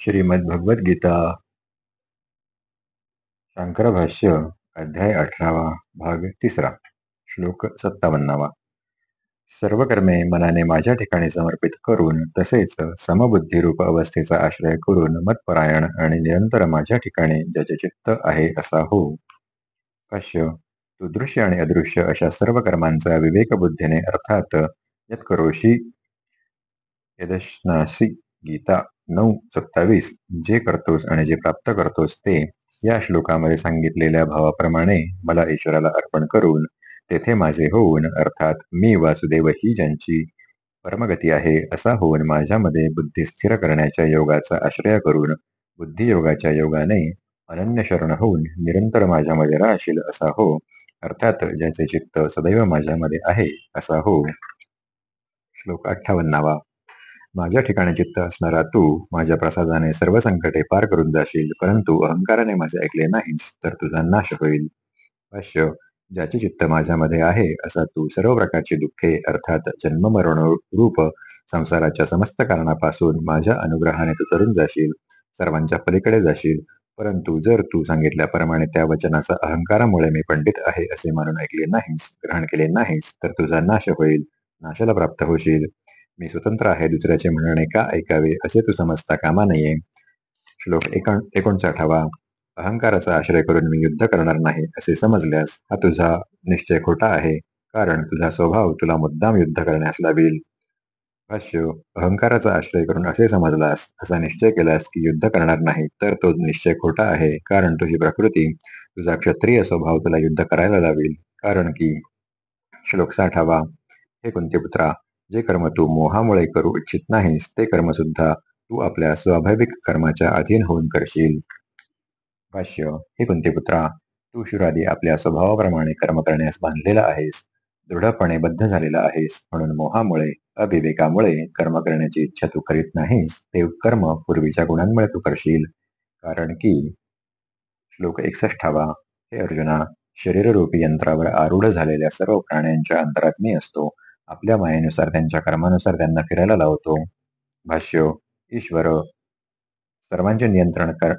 श्रीमद्भगवद्गीता शांकर भाष्य अध्याय अठरावा भाग तिसरा श्लोक सत्तावन्नावा. सर्व कर्मे मनाने माझ्या ठिकाणी समर्पित करून तसेच समबुद्धिरूप अवस्थेचा आश्रय करून मतपरायण आणि निरंतर माझ्या ठिकाणी ज्याचे चित्त आहे असा हो. भाष्य तू दृश्य आणि अदृश्य अशा सर्व कर्मांचा विवेकबुद्धीने अर्थात यत्करोशी यदश्नासी गीता नऊ सत्तावीस जे करतोस आणि जे प्राप्त करतोस ते या श्लोकामध्ये सांगितलेल्या भावाप्रमाणे मला ईश्वराला अर्पण करून तेथे माझे होऊन अर्थात मी वासुदेव ही ज्यांची परमगती आहे असा होऊन माझ्यामध्ये बुद्धी स्थिर करण्याच्या योगाचा आश्रय करून बुद्धियोगाच्या योगाने अनन्य शरण होऊन निरंतर माझ्यामध्ये राहशील असा हो. अर्थात ज्याचे चित्त सदैव माझ्यामध्ये आहे असा हो. श्लोक अठ्ठावन्नावा. माझ्या ठिकाणी चित्त असणारा तू माझ्या प्रसादाने सर्व संकटे पार करून जाशील परंतु अहंकाराने माझे ऐकले नाहीस तर तुझा नाश होईल. भाष्य ज्याचे चित्त माझ्यामध्ये आहे असा तू सर्व प्रकारची दुःखे अर्थात जन्ममरण रूप संसाराच्या समस्त कारणापासून माझ्या अनुग्रहाने तू तरुण जाशील सर्वांच्या पलीकडे जाशील परंतु जर तू सांगितल्याप्रमाणे त्या वचनाचा अहंकारामुळे मी पंडित आहे असे मानून ऐकले नाहीस ग्रहण केले नाहीस तर तुझा नाश होईल नाशाला प्राप्त होशील. मी स्वतंत्र आहे दुसऱ्याचे म्हणणे का ऐकावे असे तू समजता कामा नये. श्लोक एकोण एकोणसाठावा अहंकाराचा आश्रय करून मी युद्ध करणार नाही असे समजल्यास हा तुझा निश्चय खोटा आहे कारण तुझा स्वभाव तुला मुद्दाम युद्ध करण्यास लाभेल. भाष्य अहंकाराचा आश्रय करून असे समजलास असा निश्चय केलास की युद्ध करणार नाही तर तो निश्चय खोटा आहे कारण तुझी प्रकृती तुझा क्षत्रिय स्वभाव तुला युद्ध करायला लावेल कारण की श्लोक साठावा. हे कोणते पुत्रा? जे कर्म तू मोहामुळे करू इच्छित नाहीस ते कर्म सुद्धा तू आपल्या स्वाभाविक कर्माच्या अधीन होऊन करशील. भाष्य हे कुंती पुत्रा तू शुरादी आपल्या स्वभावाप्रमाणे कर्म करण्यास बांधलेला आहेस दृढपणे बद्ध झालेला आहेस म्हणून मोहामुळे अविवेकामुळे कर्म करण्याची इच्छा तू करीत नाहीस ते कर्म पूर्वीच्या गुणांमुळे तू करशील. कारण की श्लोक एकसष्टावा हे अर्जुना शरीररूपी यंत्रावर आरूढ झालेल्या सर्व प्राण्यांच्या अंतरात मी असतो. आपल्या मायेनुसार त्यांच्या कर्मानुसार त्यांना फिरायला लावतो. भाष्य ईश्वर सर्वांचे नियंत्रण कर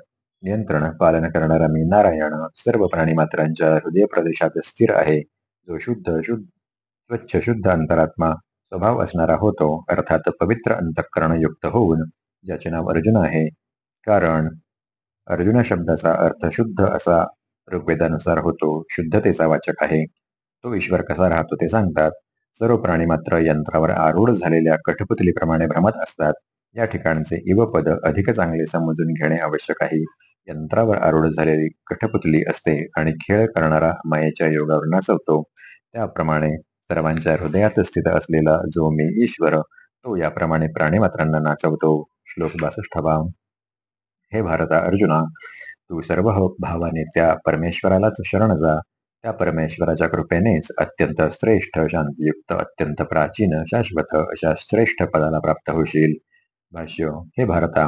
नियंत्रण पालन करणारा मी नारायण सर्व प्राणी मात्रांच्या हृदय प्रदेशात स्थिर आहे. जो शुद्ध शुद्ध स्वच्छ शुद्ध अंतरात्मा स्वभाव असणारा होतो अर्थात पवित्र अंतःकरण युक्त होऊन ज्याचे नाव अर्जुन आहे. कारण अर्जुन शब्दाचा अर्थ शुद्ध असा ऋग्वेदानुसार होतो शुद्धतेचा वाचक आहे. तो ईश्वर कसा राहतो ते सांगतात. सर्व प्राणी मात्र यंत्रावर आरूढ झालेल्या कठपुतलीप्रमाणे भ्रमत असतात. या ठिकाणचे इव पद अधिक चांगले समजून घेणे आवश्यक आहे. यंत्रावर आरूढ झालेली कठपुतली असते आणि खेळ करणारा मायेच्या योगावर नाचवतो. त्याप्रमाणे सर्वांच्या हृदयात स्थित असलेला जो मी ईश्वर तो याप्रमाणे प्राणीमात्रांना नाचवतो. श्लोक बासष्टावा. हे भारता अर्जुना तू सर्व भावाने त्या परमेश्वरालाच शरण जा. त्या परमेश्वराच्या कृपेनेच अत्यंत श्रेष्ठ शांतियुक्त अत्यंत प्राचीन शाश्वत अशा श्रेष्ठ पदाला प्राप्त होशील. भाष्य हे भारता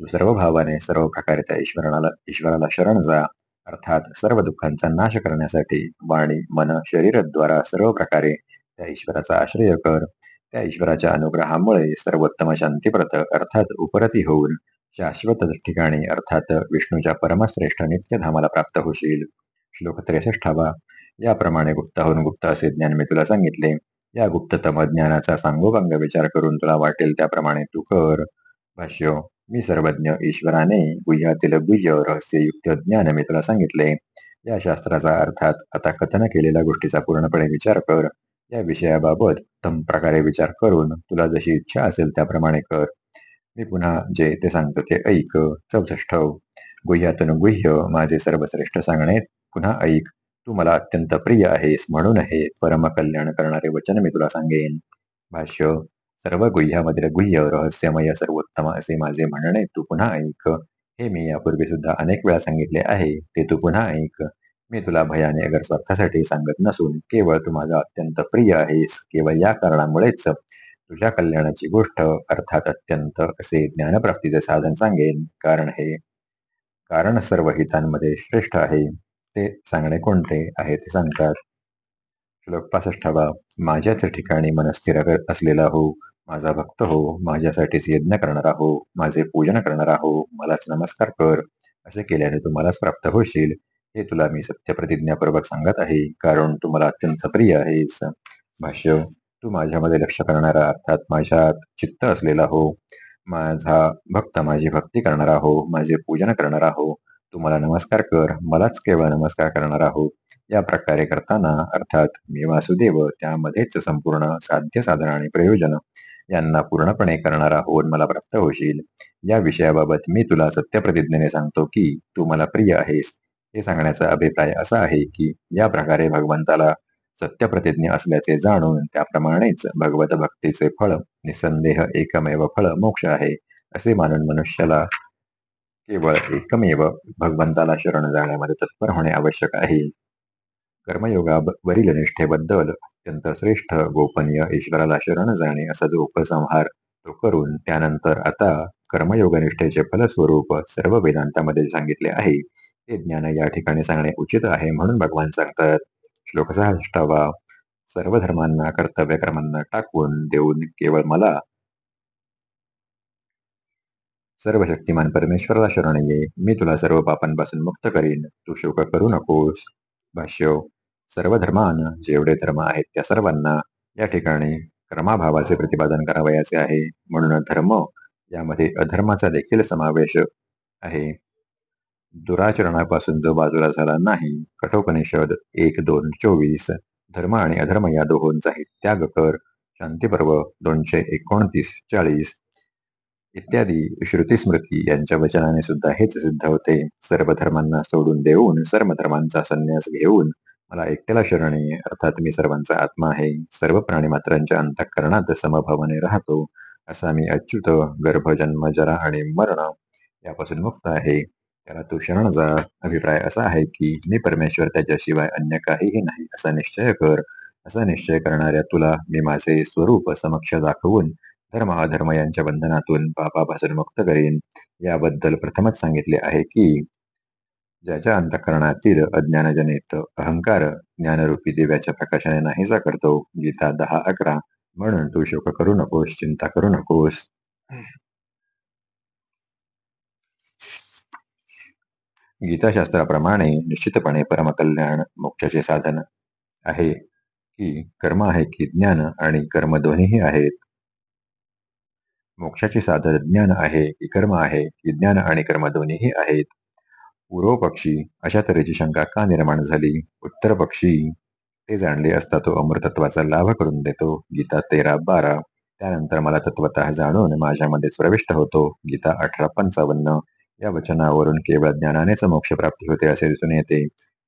तू सर्व भावाने सर्व प्रकारे त्या ईश्वराला ईश्वराला शरण जा. अर्थात सर्व दुःखांचा नाश करण्यासाठी वाणी मन शरीरद्वारा सर्व प्रकारे त्या ईश्वराचा आश्रय कर. त्या ईश्वराच्या अनुग्रहामुळे सर्वोत्तम शांतीप्रत अर्थात उपरती होऊन शाश्वत ठिकाणी अर्थात विष्णूच्या परमश्रेष्ठ नित्यधामाला प्राप्त होशील. श्लोक त्रेसष्टावा याप्रमाणे गुप्ताहून गुप्त असे ज्ञान मी तुला सांगितले. या गुप्ततम ज्ञानाचा सांगोपांग विचार करून तुला वाटेल त्याप्रमाणे तू कर. भाष्य मी सर्वज्ञ ईश्वराने गुह्यातील गुह्य रहस्ययुक्त ज्ञान मी तुला सांगितले. या शास्त्राचा अर्थात आता कथन केलेल्या गोष्टीचा पूर्णपणे विचार कर. या विषयाबाबत तम प्रकारे विचार करून तुला जशी इच्छा असेल त्याप्रमाणे कर. मी पुन्हा जे ते सांगतो ते ऐक. चौसष्ट. गुह्यातून गुह्य माझे सर्वश्रेष्ठ सांगणे पुन्हा ऐक तू मला अत्यंत प्रिय आहेस म्हणून हे परम कल्याण करणारे वचन मी तुला सांगेन. भाष्य सर्व गुह्यामधील गुह्य रहस्यमय सर्वोत्तम असे माझे म्हणणे तू पुन्हा ऐक. हे मी यापूर्वी सुद्धा अनेक वेळा सांगितले आहे ते तू पुन्हा ऐक. मी तुला भयाने अगर स्वार्थासाठी सांगत नसून केवळ तू माझा अत्यंत प्रिय आहेस केवळ या कारणामुळेच तुझ्या कल्याणाची गोष्ट अर्थात अत्यंत असे ज्ञानप्राप्तीचे साधन सांगेन. कारण हे कारण सर्व हितांमध्ये श्रेष्ठ आहे. ते सांगणे कोणते आहे ते सांगतात. श्लोक पासष्टावा माझ्याच ठिकाणी मनस्थिर असलेला हो माझा भक्त हो माझ्यासाठीच यज्ञ करणारा हो माझे पूजन करणारा हो मलाच नमस्कार कर असे केल्याने तू मलाच प्राप्त होशील. हे तुला मी सत्यप्रतिज्ञापूर्वक सांगत आहे कारण तू मला अत्यंत प्रिय आहेस. भाष्य तू माझ्यामध्ये लक्ष करणारा अर्थात माझ्यात चित्त असलेला हो माझा भक्त माझी भक्ती करणारा हो माझे पूजन करणारा हो तू मला नमस्कार कर मलाच केवळ नमस्कार करणार आहोत या प्रकारे करताना अर्थात मी वासुदेव त्यामध्येच संपूर्ण साध्य साधन आणि प्रयोजन यांना पूर्णपणे करणारा होऊन मला प्राप्त होशील. या विषयाबाबत मी तुला सत्यप्रतिज्ञेने सांगतो की तू मला प्रिय आहेस. हे सांगण्याचा अभिप्राय असा आहे की या प्रकारे भगवंताला सत्यप्रतिज्ञ असल्याचे जाणून त्याप्रमाणेच भगवत भक्तीचे फळ निसंदेह एकमेव फळ मोक्ष आहे असे मानून मनुष्याला केवळ एकमेव भगवंताला शरण जाण्यामध्ये तत्पर होणे आवश्यक आहे. कर्मयोगावरील निष्ठेबद्दल अत्यंत श्रेष्ठ गोपनीय ईश्वराला शरण जाणे असा जो उपसंहार तो करून त्यानंतर आता कर्मयोग निष्ठेचे फलस्वरूप सर्व वेदांतामध्ये सांगितले आहे. ते ज्ञान या ठिकाणी सांगणे उचित आहे म्हणून भगवान सांगतात. श्लोक सहाष्टावा सर्व धर्मांना कर्तव्य कर्मांना टाकून देऊन केवळ मला सर्व शक्तिमान परमेश्वराला शरण ये. मी तुला सर्व पापांपासून मुक्त करीन. तू शोक करू नकोस. भाष्य सर्व धर्मान जेवढे धर्म आहेत त्या सर्वांना या ठिकाणी क्रमाभावाचे प्रतिपादन करावयाचे आहे. म्हणून धर्म यामध्ये अधर्माचा देखील समावेश आहे. दुराचरणापासून जो बाजूला झाला नाही कठोपनिषद एक दोन चोवीस धर्म आणि अधर्म या दोहोंचाही त्याग कर. शांतीपर्व दोनशे एकोणतीस चाळीस इत्यादी. श्रुती स्मृती यांच्या वचनाने सुद्धा हेच सिद्ध होते. सर्व धर्मांना सोडून देऊन सर्व धर्मांचा संन्यास घेऊन मला एकट्याला शरणी अर्थात मी सर्वांचा आत्मा आहे. सर्व प्राणी मात्रांच्या अंतःकरणात समभावाने राहतो असा मी अच्युत गर्भ जन्म जरा आणि मरण यापासून मुक्त आहे. त्याला तू शरणचा अभिप्राय असा आहे की मी परमेश्वर त्याच्याशिवाय अन्य काहीही नाही असा निश्चय कर. असा निश्चय करणाऱ्या तुला मी माझे स्वरूप समक्ष दाखवून धर्म अधर्म यांच्या बंधनातून पापापासून मुक्त करीन. याबद्दल प्रथमच सांगितले आहे की ज्याच्या अंतकरणातील अज्ञानजनित अहंकार ज्ञानरूपी दिव्याच्या प्रकाशाने नाहीसा करतो गीता दहा अकरा म्हणून तू शोक करू नकोस चिंता करू नकोस. गीताशास्त्राप्रमाणे निश्चितपणे परमकल्याण मोक्षाचे साधन आहे की कर्म आहे की ज्ञान आणि कर्म दोन्हीही आहेत. मोक्षाचे साधन ज्ञान आहे की कर्म आहे की ज्ञान आणि कर्म दोन्हीही आहेत. पूर्व पक्षी अशा तऱ्हेची शंका का निर्माण झाली? उत्तर पक्षी ते जाणले असता तो अमृतत्वाचा लाभ करून देतो. गीता तेरा बारा. त्यानंतर मला तत्वत जाणून माझ्यामध्येच प्रविष्ट होतो. गीता अठरा पंचावन्न. या वचनावरून केवळ ज्ञानानेच मोक्ष प्राप्ती होते असे दिसून येते.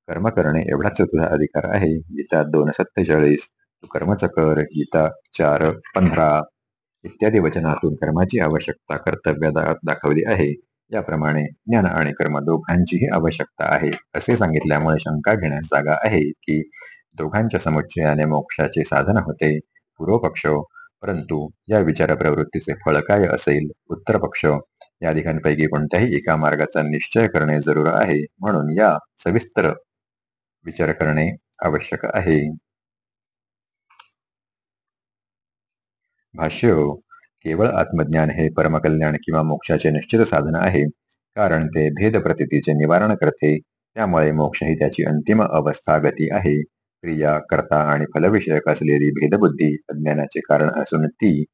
कर्म करणे एवढाच तुझा अधिकार आहे. गीता दोन सत्तेचाळीस. तू कर्मच कर. गीता चार पंधरा. इत्यादी वचनातून कर्माची आवश्यकता कर्तव्य दाखवली आहे. याप्रमाणे ज्ञान आणि कर्म दोघांचीही आवश्यकता आहे. असे सांगितल्यामुळे शंका घेण्यास जागा आहे की दोघांच्या समुच्चयाने मोक्षाचे साधन होते. पूर्वपक्ष परंतु या विचार प्रवृत्तीचे फळ काय असेल? उत्तर पक्ष या दिघांपैकी कोणत्याही एका मार्गाचा निश्चय करणे जरूर आहे. म्हणून या सविस्तर विचार करणे आवश्यक आहे. भाष्य हो. केवळ आत्मज्ञान हे परमकल्याण किंवा मोक्षाचे निश्चित साधन आहे. कारण ते भेद प्रतितीचे निवारण करते. त्यामुळे मोक्ष ही त्याची अंतिम अवस्था गती आहे. क्रिया कर्ता आणि फलविषयक असलेली भेदबुद्धी अज्ञानाचे कारण असून ती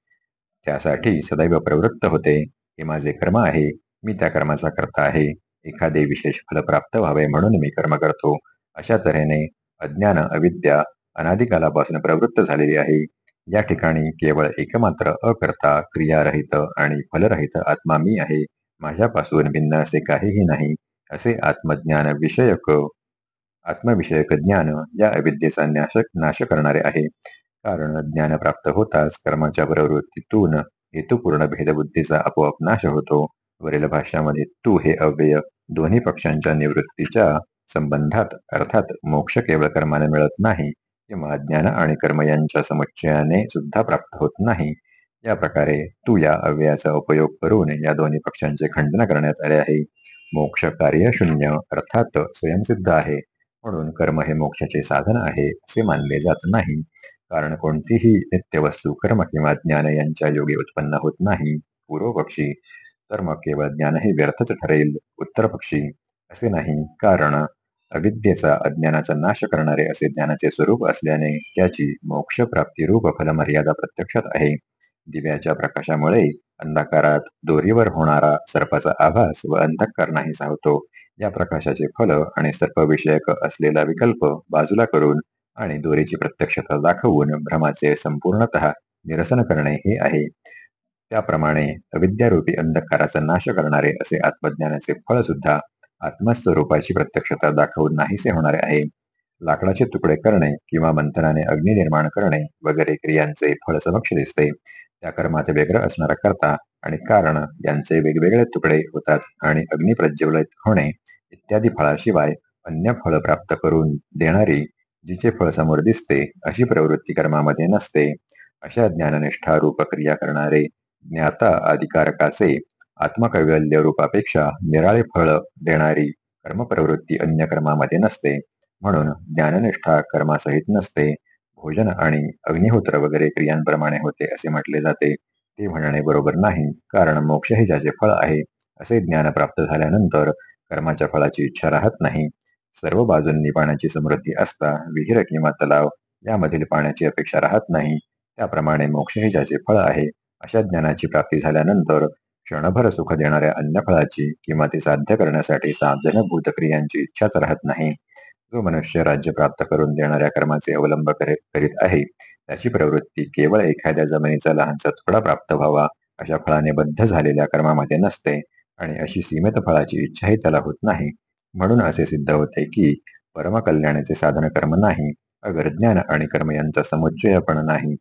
त्यासाठी सदैव प्रवृत्त होते. हे माझे कर्म आहे. मी त्या कर्माचा करता आहे. एखादे विशेष फल प्राप्त व्हावे म्हणून मी कर्म करतो. अशा तऱ्हेने अज्ञान अविद्या अनादिकालापासून प्रवृत्त झालेली आहे. या ठिकाणी केवळ एकमात्र अकर्ता क्रियारहित आणि फलरहित आत्मा मी आहे. माझ्यापासून भिन्न असे काहीही नाही असे आत्मज्ञान विषयक आत्मविषयक ज्ञान या अविद्येचा नाश नाश करणारे आहे. कारण ज्ञान प्राप्त होताच कर्माच्या प्रवृत्तीतून हेतुपूर्ण भेदबुद्धीचा आपोआप नाश होतो. वरील भाषामध्ये तू हे अव्यय दोन्ही पक्षांच्या निवृत्तीच्या संबंधात अर्थात मोक्ष केवळ कर्माने मिळत नाही किंवा ज्ञान आणि कर्म यांच्या समुच्चयाने सुद्धा प्राप्त होत नाही. या प्रकारे तू या अव्ययाचा उपयोग करून या दोन्ही पक्षांचे खंडन करण्यात आले आहे. मोक्ष कार्य शून्य अर्थात स्वयंसिद्ध आहे. म्हणून कर्म हे मोक्षाचे साधन आहे असे मानले जात नाही. कारण कोणतीही नित्य वस्तू कर्म किंवा ज्ञान यांच्या योगे उत्पन्न होत नाही. पूर्व पक्षी तर मग केवळ ज्ञान हे व्यर्थच ठरेल. उत्तर पक्षी असे नाही. कारण अविद्येचा अज्ञानाचा नाश करणारे असे ज्ञानाचे स्वरूप असल्याने त्याची मोक्षप्राप्ती रूप फलमर्यादा प्रत्यक्षात आहे. दिव्याच्या प्रकाशामुळे अंधकारात दोरीवर होणारा सर्पाचा आभास व अंधकार नाही सावतो. या प्रकाशाचे फल आणि सर्पविषयक असलेला विकल्प बाजूला करून आणि दोरीची प्रत्यक्षता दाखवून भ्रमाचे संपूर्णत निरसन करणे हे आहे. त्याप्रमाणे अविद्यारूपी अंधकाराचा नाश करणारे असे आत्मज्ञानाचे फळ सुद्धा आत्मस्वरूपाची प्रत्यक्षता दाखवून नाहीसे होणारे आहे. लाकडाचे तुकडे करणे किंवा मंथनाने अग्नी निर्माण करणे वगैरे क्रियांचे फळ समक्ष दिसते. त्या कर्मात वेगळं असणारा करता आणि कारण यांचे वेगवेगळे तुकडे होतात आणि अग्नी प्रज्वलित होणे इत्यादी फळाशिवाय अन्य फळ प्राप्त करून देणारी जिचे फळ समोर दिसते अशी प्रवृत्ती कर्मामध्ये नसते. अशा ज्ञाननिष्ठा रूप क्रिया करणारे ज्ञाता अधिकारकाचे आत्मकैवल्य रूपापेक्षा निराळे फळ देणारी कर्मप्रवृत्ती अन्य कर्मामध्ये नसते. म्हणून ज्ञाननिष्ठा कर्मासहित नसते. भोजन आणि अग्निहोत्र वगैरे क्रियांप्रमाणे होते असे म्हटले जाते. ते म्हणणे बरोबर नाही. कारण मोक्ष हे ज्याचे फळ आहे असे ज्ञान प्राप्त झाल्यानंतर कर्माच्या फळाची इच्छा राहत नाही. सर्व बाजूंनी पाण्याची समृद्धी असता विहीर किंवा तलाव यामधील पाण्याची अपेक्षा राहत नाही. त्याप्रमाणे मोक्ष हे ज्याचे फळ आहे अशा ज्ञानाची प्राप्ती झाल्यानंतर क्षणभर सुख देणाऱ्या अन्य फळाची किंवा ती साध्य करण्यासाठी साधनभूत क्रियांची इच्छाच राहत नाही. जो मनुष्य राज्य प्राप्त करून देणाऱ्या कर्माचे अवलंब करीत आहे त्याची प्रवृत्ती केवळ एखाद्या जमिनीचा लहानसा थोडा प्राप्त व्हावा अशा फळाने बद्ध झालेल्या कर्मामध्ये नसते आणि अशी सीमित फळाची इच्छाही त्याला होत नाही. म्हणून असे सिद्ध होते की परमकल्याणाचे साधन कर्म नाही अगर ज्ञान आणि कर्म यांचा समुच्चय पण नाही.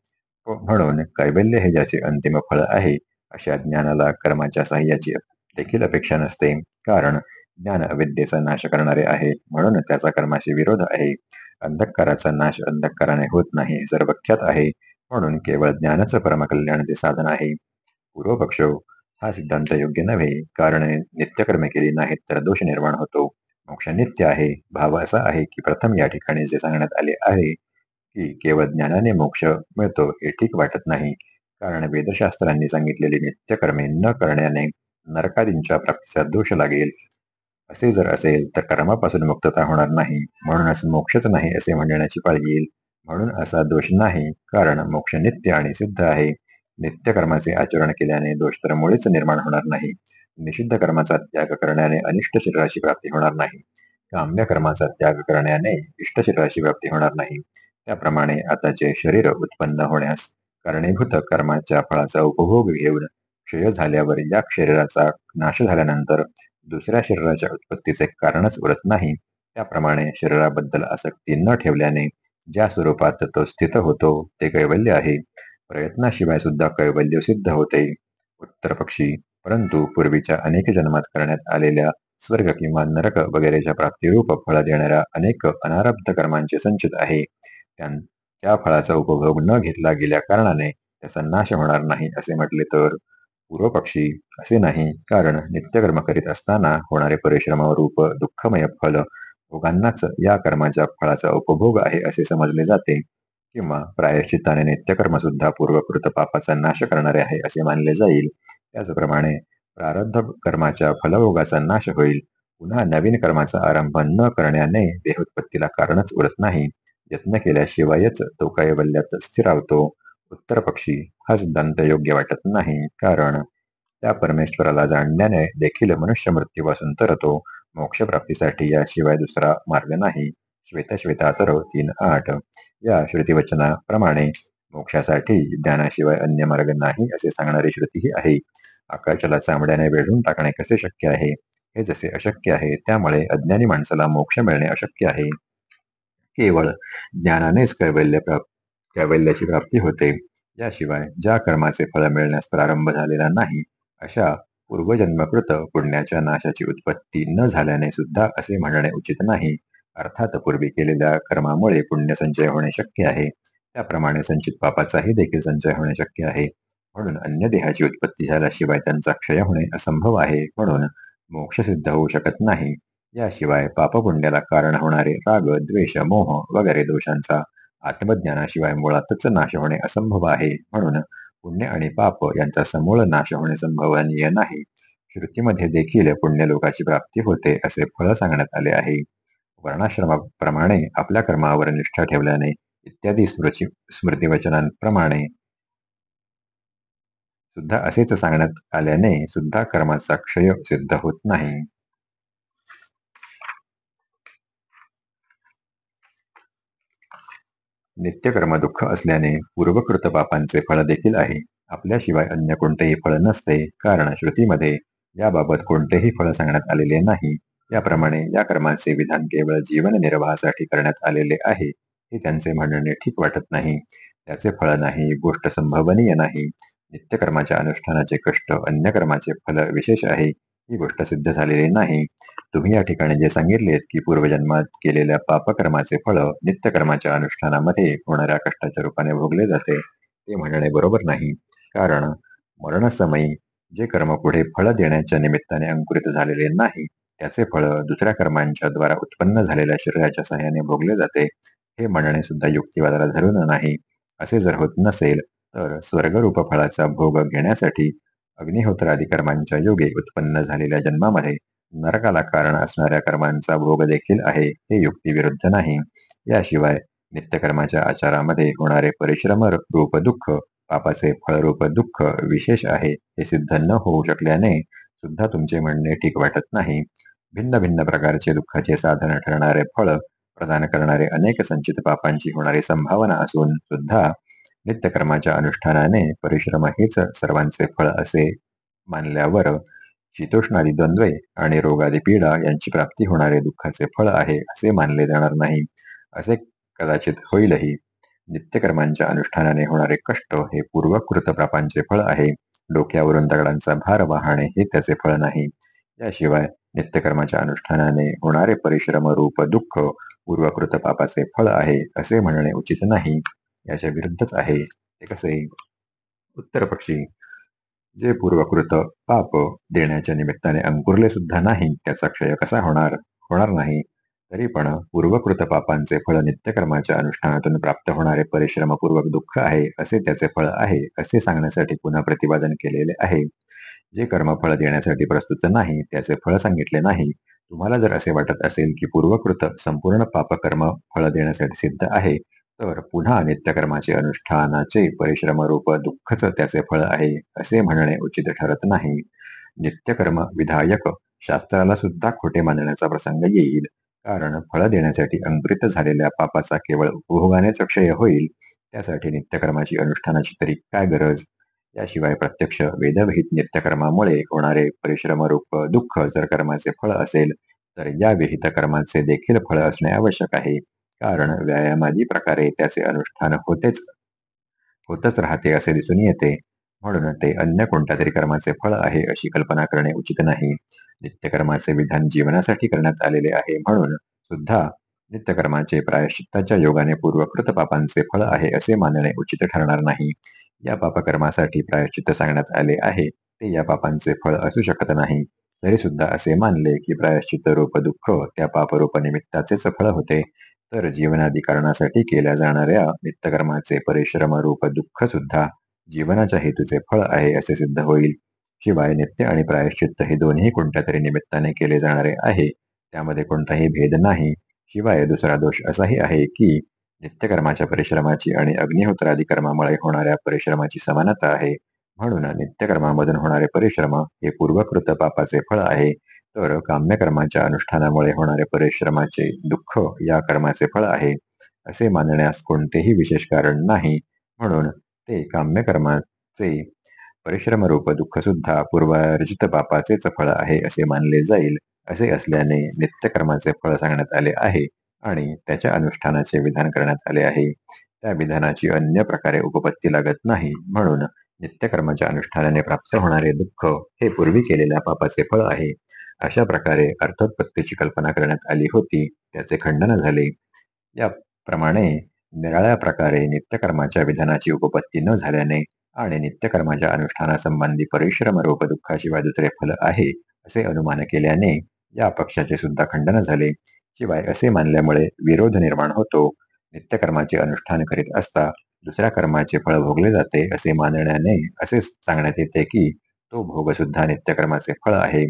म्हणून कैवल्य हे ज्याचे अंतिम फळ आहे अशा ज्ञानाला कर्माच्या साह्याची देखील अपेक्षा नसते. कारण ज्ञान अविद्येचा नाश करणारे आहे. म्हणून त्याचा कर्माशी विरोध आहे. अंधकाराचा नाश अंधकाराने होत नाही. सर्वख्यात आहे. म्हणून केवळ ज्ञानच परमकल्याणाचे साधन आहे. पूर्वपक्ष हा सिद्धांत योग्य नव्हे. कारण नित्यकर्मे केली नाहीत तर दोष निर्माण होतो. मोक्ष नित्य आहे. भाव असा आहे की प्रथम या ठिकाणी जे सांगण्यात आले आहे की केवळ ज्ञानाने मोक्ष मिळतो हे ठीक वाटत नाही. कारण वेदशास्त्रांनी सांगितलेली नित्यकर्मे न करण्याने नरकादींच्या प्राप्तीचा दोष लागेल. असे जर असेल तर कर्मापासून मुक्तता होणार नाही म्हणूनच मोक्षच नाही असे म्हणण्याची पाळी येईल. म्हणून असा दोष नाही कारण मोक्ष नित्य आणि सिद्ध आहे. नित्य कर्माचे आचरण केल्याने दोष तर मुळेच निर्माण होणार नाही. निषिद्ध कर्माचा त्याग करण्याने अनिष्ट शरीराची प्राप्ती होणार नाही. काम्य कर्माचा त्याग करण्याने इष्ट शरीराची प्राप्ती होणार नाही. त्याप्रमाणे आताचे शरीर उत्पन्न होण्यास कारणीभूत कर्माच्या फळाचा उपभोग घेऊन क्षय झाल्यावर या शरीराचा नाश झाल्यानंतर दुसऱ्या शरीराच्या उत्पत्तीचे कारणच उरत नाही. त्याप्रमाणे शरीराबद्दल आसक्ती न ठेवल्याने ज्या स्वरूपात तो स्थित होतो ते कैवल्य आहे. प्रयत्नाशिवाय सुद्धा कैवल्य सिद्ध होते. उत्तर पक्षी परंतु पूर्वीच्या अनेक जन्मात करण्यात आलेल्या स्वर्ग किंवा नरक वगैरेच्या प्राप्तीरूप फळ देणाऱ्या अनेक अनारब्ध कर्मांचे संचित आहे. त्या फळाचा उपभोग न घेतला गेल्या कारणाने त्याचा नाश होणार नाही असे म्हटले तर पूर्वपक्षी असे नाही. कारण नित्यकर्म करीत असताना होणारे परिश्रमारूप दुःखमय फल भोगांनाच या कर्माच्या फळाचा उपभोग आहे असे समजले जाते. किंवा प्रायश्चित्ताने नित्यकर्म सुद्धा पूर्वकृत पापाचा नाश करणारे आहे असे मानले जाईल. त्याचप्रमाणे प्रारब्ध कर्माच्या फलभोगाचा नाश होईल. पुन्हा नवीन कर्माचा आरंभ न करण्याने देहोत्पत्तीला कारणच उरत नाही. यत्न केल्याशिवायच तो कैवल्यात स्थिरावतो उत्तर पक्षी हा सिद्धांत योग्य वाटत नाही. कारण त्या परमेश्वराला जाणण्याने देखील मनुष्य मृत्यूपासून तरतो. मोक्षप्राप्तीसाठी याशिवाय दुसरा मार्ग नाही. श्वेत तर तीन आठ. या श्रुतीवचनाप्रमाणे मोक्षासाठी ज्ञानाशिवाय अन्य मार्ग नाही असे सांगणारी श्रुतीही आहे. आकाशाला चांबड्याने वेढून टाकणे कसे शक्य आहे? हे जसे अशक्य आहे त्यामुळे अज्ञानी माणसाला मोक्ष मिळणे अशक्य आहे. केवळ ज्ञानानेच कैवल्य प्राप्त कैवल्याची प्राप्ती होते. याशिवाय ज्या कर्माचे फळ मिळण्यास प्रारंभ झालेला नाही अशा पूर्वजन्मकृत पुण्याच्या नाशाची उत्पत्ती न झाल्याने सुद्धा असे म्हणणे उचित नाही. अर्थात पूर्वी केलेल्या कर्मामुळे पुण्य संचय होणे शक्य आहे. त्याप्रमाणे संचित पापाचाही देखील संचय होणे शक्य आहे. म्हणून अन्य देहाची उत्पत्ती झाल्याशिवाय त्यांचा क्षय होणे असंभव आहे. म्हणून मोक्ष सिद्ध होऊ शकत नाही. याशिवाय पापपुण्याला कारण होणारे राग द्वेष मोह वगैरे दोषांचा आत्मज्ञानाशिवाय मुळातच नाश होणे असंभव आहे. म्हणून पुण्य आणि पाप यांचा समूळ नाश होणे संभवनीय नाही. श्रुतीमध्ये देखील पुण्यलोकाची प्राप्ती होते असे फळ सांगण्यात आले आहे. वर्णाश्रमाप्रमाणे आपल्या कर्मावर निष्ठा ठेवल्याने इत्यादी स्मृती स्मृतिवचनांप्रमाणे सुद्धा असेच सांगण्यात आल्याने सुद्धा कर्माचा क्षय सिद्ध होत नाही. नित्यकर्म दुःख असल्याने पूर्वकृत पापांचे फळ देखील आहे. आपल्याशिवाय अन्य कोणतेही फळ नसते. कारण श्रुतीमध्ये याबाबत कोणतेही फळ सांगण्यात आलेले नाही. याप्रमाणे या कर्माचे विधान केवळ जीवन निर्वाहासाठी करण्यात आलेले आहे. हे त्यांचे म्हणणे ठीक वाटत नाही. त्याचे फळ नाही गोष्ट संभवनीय नाही. नित्यकर्माच्या अनुष्ठानाचे कष्ट अन्य कर्माचे फल विशेष आहे. ही गोष्ट सिद्ध झालेली नाही. तुम्ही या ठिकाणी जे सांगितलेत की पूर्वजन्मात केलेल्या पापकर्माचे फळ नित्यकर्माच्या अनुष्ठानामध्ये होणाऱ्या कष्टाच्या रूपाने भोगले जाते ते म्हणणे बरोबर नाही. कारण मरणसमयी जे कर्म पुढे फळ देण्याच्या निमित्ताने अंकुरित झालेले नाही त्याचे फळ दुसऱ्या कर्मांच्या द्वारा उत्पन्न झालेल्या शरीराच्या सहाय्याने भोगले जाते हे म्हणणे सुद्धा युक्तिवादाला धरून नाही. असे जर होत नसेल तर स्वर्गरूप फळाचा भोग घेण्यासाठी अग्निहोत्रादी कर्मांच्या योगे उत्पन्न झालेल्या जन्मामध्ये नरकाला कारण असणाऱ्या कर्मांचा भोग देखील आहे हे युक्तीविरुद्ध नाही. याशिवाय नित्यकर्माच्या आचारामध्ये होणारे परिश्रम रूप दुःख पापाचे फळरूप दुःख विशेष आहे हे सिद्ध न होऊ शकल्याने सुद्धा तुमचे म्हणणे ठीक वाटत नाही. भिन्न भिन्न प्रकारचे दुःखाचे साधन ठरणारे फळ प्रदान करणारे अनेक संचित पापांची होणारी संभावना असून सुद्धा नित्यकर्माच्या अनुष्ठानाने परिश्रम हेच सर्वांचे फळ असे मानल्यावर शीतोष्णादी द्वंद्वे आणि रोगादी पीडा यांची प्राप्ती होणारे दुःखाचे फळ आहे असे मानले जाणार नाही. असे कदाचित होईलही. नित्यकर्मांच्या अनुष्ठानाने होणारे कष्ट हे पूर्वकृत पापांचे फळ आहे. डोक्यावरून दगडांचा भार वाहणे हे त्याचे फळ नाही. याशिवाय नित्यकर्माच्या अनुष्ठानाने होणारे परिश्रम रूप दुःख पूर्वकृत पापाचे फळ आहे असे म्हणणे उचित नाही. याच्या विरुद्धच आहे. ते कसे उत्तर पक्षी जे पूर्वकृत पाप देण्याच्या निमित्ताने अंकुरले सुद्धा नाही त्याचा क्षय कसा होणार? होणार नाही. तरी पण पूर्वकृत पापांचे फळ नित्यकर्माच्या अनुष्ठानातून प्राप्त होणारे परिश्रमपूर्वक दुःख आहे असे त्याचे फळ आहे असे सांगण्यासाठी पुन्हा प्रतिपादन केलेले आहे. जे कर्मफळ देण्यासाठी प्रस्तुत नाही त्याचे फळ सांगितले नाही. तुम्हाला जर असे वाटत असेल की पूर्वकृत संपूर्ण पापकर्म फळ देण्यासाठी सिद्ध आहे तर पुन्हा नित्यकर्माचे अनुष्ठानाचे परिश्रमरूप दुःखच त्याचे फळ आहे असे म्हणणे उचित ठरत नाही. नित्यकर्म विधायक शास्त्राला सुद्धा खोटे मानण्याचा प्रसंग येईल. कारण फळ देण्यासाठी अंकृत झालेल्या पापाचा केवळ उपभोगानेच क्षय होईल. त्यासाठी नित्यकर्माची अनुष्ठानाची तरी काय गरज? याशिवाय प्रत्यक्ष वेदविहित नित्यकर्मामुळे होणारे परिश्रमरूप दुःख जर कर्माचे फळ असेल तर या विहित कर्माचे देखील फळ असणे आवश्यक आहे. कारण व्यायामादी प्रकारे त्याचे अनुष्ठान होतेच. होतच राहते असे दिसून येते. म्हणून ते अन्य कोणत्या तरी कर्माचे फळ आहे अशी कल्पना करणे उचित नाही. नित्यकर्माचे विधान जीवनासाठी करण्यात आलेले आहे. म्हणून सुद्धा नित्यकर्माचे प्रायश्चित्ताच्या योगाने पूर्वकृत पापांचे फळ आहे असे मानणे उचित ठरणार नाही. या पापकर्मासाठी प्रायश्चित्त सांगण्यात आले आहे. ते या पापांचे फळ असू शकत नाही. तरी सुद्धा असे मानले की प्रायश्चित्त रूप दुःख त्या पापरूप निमित्ताचेच फळ होते. तर जीवनाधिकारणासाठी केल्या जाणाऱ्या नित्यकर्माचे परिश्रम रूप दुःख सुद्धा जीवनाच्या हेतूचे फळ आहे असे सिद्ध होईल. शिवाय नित्य आणि प्रायश्चित्त हे दोन्ही कोणत्या तरी निमित्ताने केले जाणारे आहे त्यामध्ये कोणताही भेद नाही. शिवाय दुसरा दोष असाही आहे की नित्यकर्माच्या परिश्रमाची आणि अग्निहोत्रादी कर्मामुळे होणाऱ्या परिश्रमाची समानता आहे. म्हणून नित्यकर्मामधून होणारे परिश्रम हे पूर्वकृत पापाचे फळ आहे. तर काम्यकर्माच्या अनुष्ठानामुळे होणारे परिश्रमाचे दुःख या कर्माचे फळ आहे असे मानण्यास कोणतेही विशेष कारण नाही. म्हणून ते काम्यकर्माचे परिश्रमरूप दुःख सुद्धा पूर्वार्जित पापाचेच फळ आहे असे मानले जाईल असे असल्याने नित्यकर्माचे फळ सांगण्यात आले आहे आणि त्याच्या अनुष्ठानाचे विधान करण्यात आले आहे. त्या विधानाची अन्य प्रकारे उपपत्ती लागत नाही. म्हणून नित्यकर्माच्या अनुष्ठानाने प्राप्त होणारे दुःख हे पूर्वी केलेल्या पापाचे फळ आहे. अशा प्रकारे अर्थोत्पत्तीची कल्पना करण्यात आली होती. त्याचे खंडन झाले. याप्रमाणे निराळ्या प्रकारे नित्यकर्माच्या विधानाची उपपत्ती न झाल्याने आणि नित्यकर्माच्या अनुष्ठानासंबंधी परिश्रम रूप दुःखाशिवाय दुसरे फल आहे असे अनुमान केल्याने या पक्षाचे सुद्धा खंडन झाले. शिवाय असे मानल्यामुळे विरोध निर्माण होतो. नित्यकर्माचे अनुष्ठान करीत असता दुसऱ्या कर्माचे फळ भोगले जाते असे मानण्याने असे सांगण्यात येते की तो भोग सुद्धा नित्यकर्माचे फळ आहे.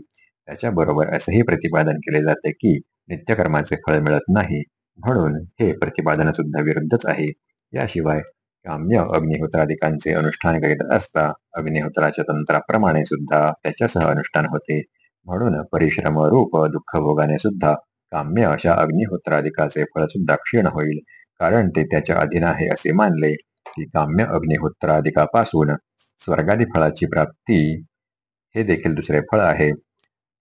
त्याच्याबरोबर असेही प्रतिपादन केले जाते की नित्यकर्माचे फळ मिळत नाही. म्हणून हे प्रतिपादन सुद्धा विरुद्धच आहे. याशिवाय काम्य अग्निहोत्राधिकांचे अनुष्ठान करीत असता अग्निहोत्राच्या तंत्राप्रमाणे सुद्धा त्याच्यासह अनुष्ठान होते. म्हणून परिश्रम रूप दुःख भोगाने सुद्धा काम्य अशा अग्निहोत्राधिकाचे फळ सुद्धा क्षीण होईल. कारण ते त्याच्या अधीन आहे असे मानले की काम्य अग्निहोत्राधिकापासून स्वर्गादी फळाची प्राप्ती हे देखील दुसरे फळ आहे.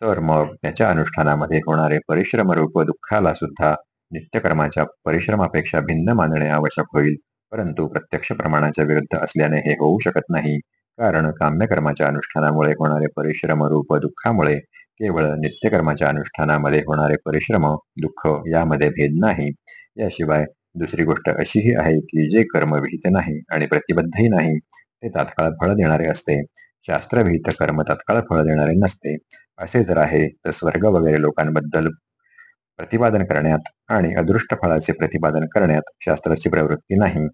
तर मग त्याच्या अनुष्ठानामध्ये होणारे परिश्रम रूप दुःखाला सुद्धा नित्यकर्माच्या परिश्रमापेक्षा भिन्न मानणे आवश्यक होईल. परंतु प्रत्यक्ष प्रमाणाच्या विरुद्ध असल्याने हे होऊ शकत नाही. कारण काम्यकर्माच्या अनुष्ठानामुळे होणारे परिश्रम रूप दुःखामुळे केवळ नित्यकर्माच्या अनुष्ठानामध्ये होणारे परिश्रम दुःख यामध्ये भेद नाही. याशिवाय दुसरी गोष्ट अशीही आहे की जे कर्म विहित नाही आणि प्रतिबद्धही नाही ते तात्काळ फळ देणारे असते. शास्त्रविहित कर्म तात्काळ फळ देणारे नसते. असे जर आहे तर स्वर्ग वगैरे लोकांबद्दल प्रतिपादन करण्यात आणि अदृष्ट फळाचे प्रतिपादन करण्यात शास्त्राची प्रवृत्ती नाही.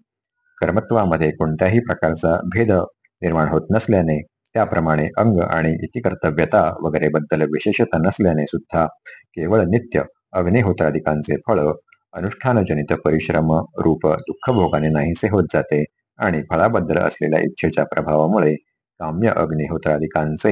कर्मत्वामध्ये कोणत्याही प्रकारचा भेद निर्माण होत नसल्याने त्याप्रमाणे अंग आणि इतिकर्तव्यता वगैरे बद्दल विशेषता नसल्याने सुद्धा केवळ नित्य अग्निहोत्राधिकांचे फळ अनुष्ठानजनित परिश्रम रूप दुःखभोगाने नाहीसे होत जाते आणि फळाबद्दल असलेल्या इच्छेच्या प्रभावामुळे काम्य अग्निहोत्राधिकांचे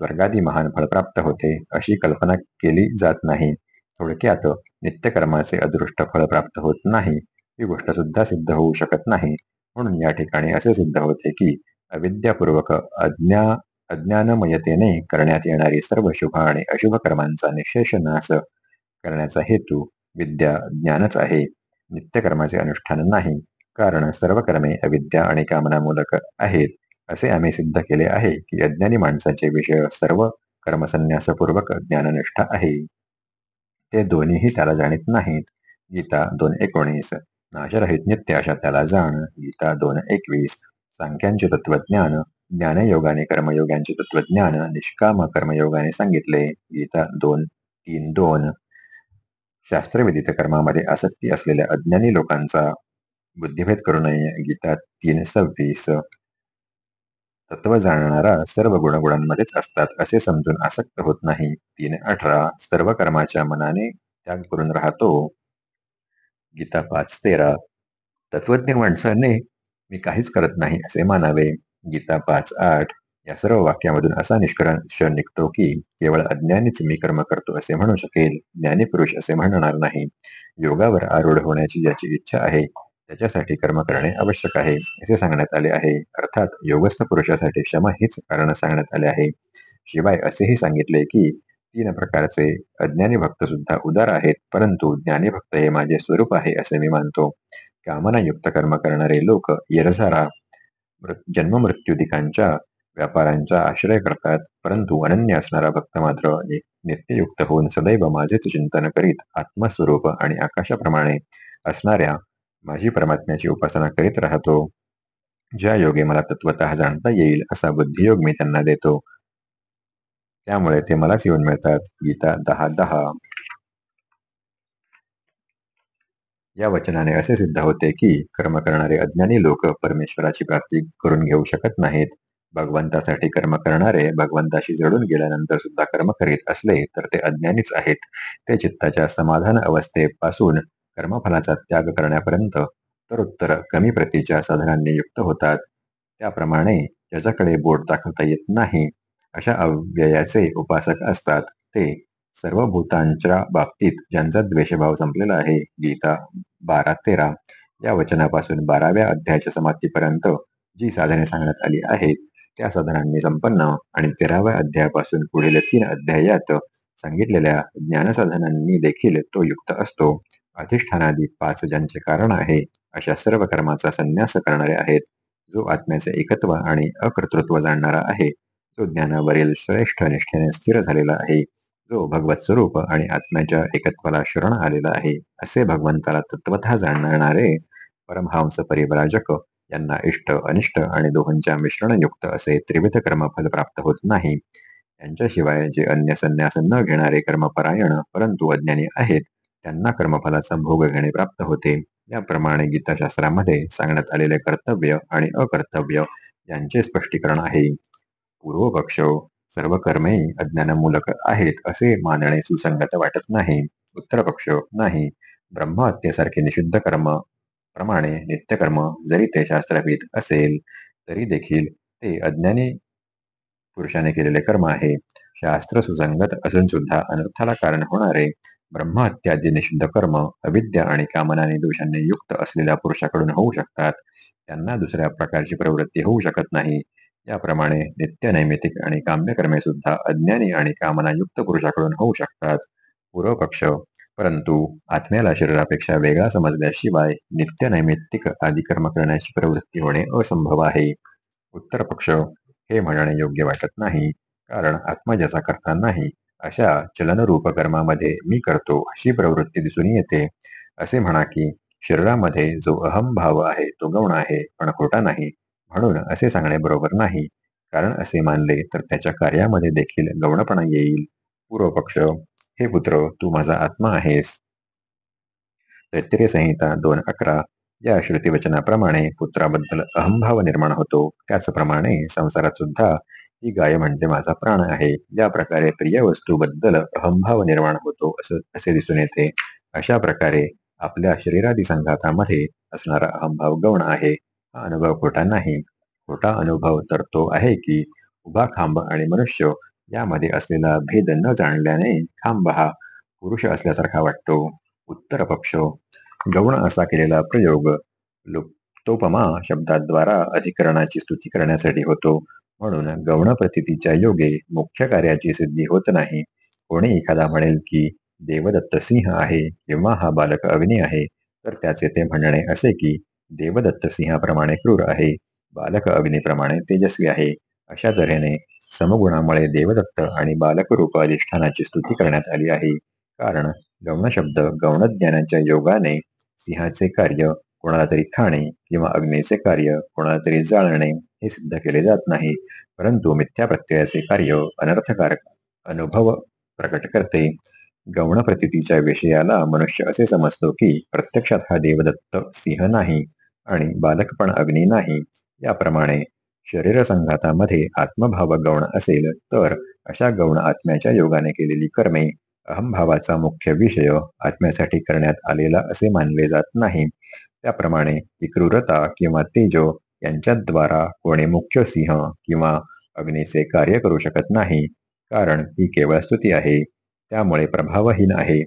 स्वर्गादी महान फळ प्राप्त होते अशी कल्पना केली जात नाही. थोडक्यात नित्यकर्माचे अदृष्ट फळ प्राप्त होत नाही ही गोष्ट सुद्धा सिद्ध होऊ शकत नाही. म्हणून या ठिकाणी असे सिद्ध होते की अविद्यापूर्वक अज्ञा अज्ञानमयतेने करण्यात येणारी सर्व शुभ आणि अशुभ कर्मांचा निशेष नाश करण्याचा हेतू विद्या ज्ञानच आहे. नित्यकर्माचे अनुष्ठान नाही. कारण सर्व कर्मे अविद्या आणि कामनामूलक आहेत असे आम्ही सिद्ध केले आहे की अज्ञानी माणसाचे विषय सर्व कर्मसन्यासपूर्वक ज्ञाननिष्ठा आहे. ते दोन्हीही त्याला जाणीत नाहीत. गीता दोन एकोणीस. नाशरहित नित्य अशा त्याला जाण. गीता दोन एकवीस. सांख्यांचे तत्वज्ञान ज्ञानयोगाने कर्मयोगांचे तत्वज्ञान निष्काम कर्मयोगाने सांगितले. गीता दोन तीन दोन. शास्त्रविदित कर्मामध्ये आसक्ती असलेल्या अज्ञानी लोकांचा बुद्धिभेद करू नये. गीता तीन सव्वीस. तत्व जाणणारा सर्व गुणगुणांमध्येच असतात असे समजून आसक्त होत नाही. तीन अठरा. सर्व कर्माच्या मनाने त्याग करून राहतो. गीता पाच तेरा. तत्वज्ञ माणसाने मी काहीच करत नाही असे मानावे. गीता पाच आठ. या सर्व वाक्यामधून असा निष्कर्ष निघतो की केवळ अज्ञानीच मी कर्म करतो असे म्हणू शकेल ज्ञानीपुरुष असे म्हणणार नाही. योगावर आरूढ होण्याची ज्याची इच्छा आहे त्याच्यासाठी कर्म करणे आवश्यक आहे असे सांगण्यात आले आहे. अर्थात योगस्थ पुरुषासाठी क्षमा हेच कारण सांगण्यात आले आहे. शिवाय असेही सांगितले की तीन प्रकारचे अज्ञानी भक्त सुद्धा उदार आहेत परंतु ज्ञानी भक्त हे माझे स्वरूप आहे असे मी मानतो. कामनायुक्त कर्म करणारे लोक येरझारा जन्म व्यापाऱ्यांचा आश्रय करतात परंतु अनन्य असणारा भक्त मात्र नित्ययुक्त होऊन सदैव माझेच चिंतन करीत आत्मस्वरूप आणि आकाशाप्रमाणे असणाऱ्या माझी परमात्म्याची उपासना करीत राहतो. ज्या योगे मला तत्वत जाणता येईल असा बुद्धियोग मी त्यांना देतो. त्यामुळे ते मलाच येऊन मिळतात. गीता दहा दहा. या वचनाने असे सिद्ध होते की कर्म करणारे अज्ञानी लोक परमेश्वराची प्राप्ती करून घेऊ शकत नाहीत. भगवंतासाठी कर्म करणारे भगवंताशी जडून गेल्यानंतर सुद्धा कर्म करीत असले तर ते अज्ञानीच आहेत. ते चित्ताच्या समाधान अवस्थेपासून कर्मफलाचा त्याग करण्यापर्यंत तर उत्तर कमी प्रतीच्या साधनांनी युक्त होतात. त्याप्रमाणे ज्याच्याकडे बोट दाखवता येत नाही. अशा अव्ययाचे उपासक असतात. ते सर्व भूतांच्या बाबतीत ज्यांचा द्वेषभाव संपलेला आहे गीता बारा तेरा या वचनापासून बाराव्या अध्यायाच्या समाप्तीपर्यंत जी साधने सांगण्यात आली आहेत त्या साधनांनी संपन्न. आणि तेराव्या अध्यायापासून पुढील तीन अध्यायात सांगितलेल्या ज्ञानसाधनांनी देखील तो युक्त असतो. अधिष्ठानादी पाच ज्यांचे कारण आहे अशा सर्व कर्माचा संन्यास करणारे आहेत. जो आत्म्याचे एकत्व आणि अकर्तृत्व जाणणारा आहे जो ज्ञानावरील श्रेष्ठ निष्ठेने स्थिर झालेला आहे जो भगवत स्वरूप आणि आत्म्याच्या एकत्वाला शरण आलेला आहे असे भगवंताला तत्वतः जाणणारे परमहंस परिवराजक यांना इष्ट अनिष्ट आणि दोहोंच्या मिश्रणयुक्त असे त्रिविध कर्मफल प्राप्त होत नाही. यांच्याशिवाय जे अन्य संन्यास न घेणारे कर्मपरायण परंतु अज्ञानी आहेत त्यांना कर्मफलाचा भोग घेणे प्राप्त होते. याप्रमाणे गीताशास्त्रामध्ये सांगण्यात आलेले कर्तव्य आणि अकर्तव्य यांचे स्पष्टीकरण आहे. पूर्वपक्ष सर्व कर्मे अज्ञानमूलक आहेत असे मानणे सुसंगत वाटत नाही. उत्तर पक्ष नाही ब्रह्महत्येसारखे निषिद्ध कर्म प्रमाणे नित्यकर्म जरी ते शास्त्रविद असेल तरी देखील ते अज्ञानी पुरुषाने केलेले कर्म आहे. शास्त्र सुसंगत असून सुद्धा अनर्थाला कारण होणारे ब्रह्महत्यादी निषिद्ध कर्म अविद्या आणि कामनाने दोषांनी युक्त असलेल्या पुरुषाकडून होऊ शकतात. त्यांना दुसऱ्या प्रकारची प्रवृत्ती होऊ शकत नाही. याप्रमाणे नित्य नैमितिक आणि काम्यकर्मे सुद्धा अज्ञानी आणि कामनायुक्त पुरुषाकडून होऊ शकतात. पूर्वपक्ष परंतु आत्म्याला शरीरापेक्षा वेगळा समजल्याशिवाय नित्य नैमित्तिक आदी कर्म करण्याची प्रवृत्ती होणे असंभव आहे. उत्तर पक्ष हे म्हणणे योग्य वाटत नाही कारण आत्मा ज्याचा करता नाही अशा चलनरूप कर्मामध्ये मी करतो अशी प्रवृत्ती दिसून येते. असे म्हणा की शरीरामध्ये जो अहम भाव आहे तो गौण आहे पण खोटा नाही म्हणून असे सांगणे बरोबर नाही. कारण असे मानले तर त्याच्या कार्यामध्ये देखील गौणपणा येईल. पूर्वपक्ष हे पुत्र तू माझा आत्मा आहेस. तैत्तिरीय संहिता दोन अकरा. या श्रुतीवचनाप्रमाणे पुत्राबद्दल अहंभाव निर्माण होतो. त्याचप्रमाणे संसारात सुद्धा ही गाय म्हणजे माझा प्राण आहे. या प्रकारे प्रिय वस्तूबद्दल अहंभाव निर्माण होतो असं असे दिसून येते. अशा प्रकारे आपल्या शरीरादी संघातामध्ये असणारा अहंभाव गौण आहे. हा अनुभव खोटा नाही. खोटा अनुभव तर तो आहे की उभा खांब आणि मनुष्य यामध्ये असलेला भेद न जाणल्याने खांब हा पुरुष असल्यासारखा वाटतो. उत्तर पक्ष गौण असा केलेला प्रयोग लुप्तोपमा शब्दाद्वारा अधिकरणाची स्तुती करण्यासाठी होतो. म्हणून गौण प्रतितीच्या योगे मुख्य कार्याची सिद्धी होत नाही. कोणी एखादा म्हणेल की देवदत्त सिंह आहे किंवा हा बालक अग्नी आहे तर त्याचे ते म्हणणे असे की देवदत्त सिंहाप्रमाणे क्रूर आहे बालक अग्नीप्रमाणे तेजस्वी आहे अशा तऱ्हेने समगुणामुळे देवदत्त आणि बालकरूप अधिष्ठानाची स्तुती करण्यात आली आहे. कारण गौण शब्द गौणज्ञानाच्या योगाने सिंहाचे कार्य कोणाला तरी खाणे किंवा अग्नीचे कार्य कोणाला तरी जाळणे हे सिद्ध केले जात नाही. परंतु मिथ्या प्रत्ययाचे कार्य अनर्थकारक अनुभव प्रकट करते. गौण प्रतितीच्या विषयाला मनुष्य असे समजतो की प्रत्यक्षात हा देवदत्त सिंह नाही आणि बालक पण अग्नी नाही. याप्रमाणे शरीर संघातामध्ये आत्मभाव गौण असेल तर अशा गौण आत्म्याच्या योगाने केलेली कर्मे अहमभावाचा मुख्य विषय आत्म्यासाठी करण्यात आलेला असे मानले जात नाही. त्याप्रमाणे ती क्रूरता किंवा तेजो यांच्याद्वारा कोणी मुख्य सिंह किंवा अग्नीचे कार्य करू शकत नाही कारण ती केवळ स्तुती आहे. त्यामुळे प्रभावहीन आहे.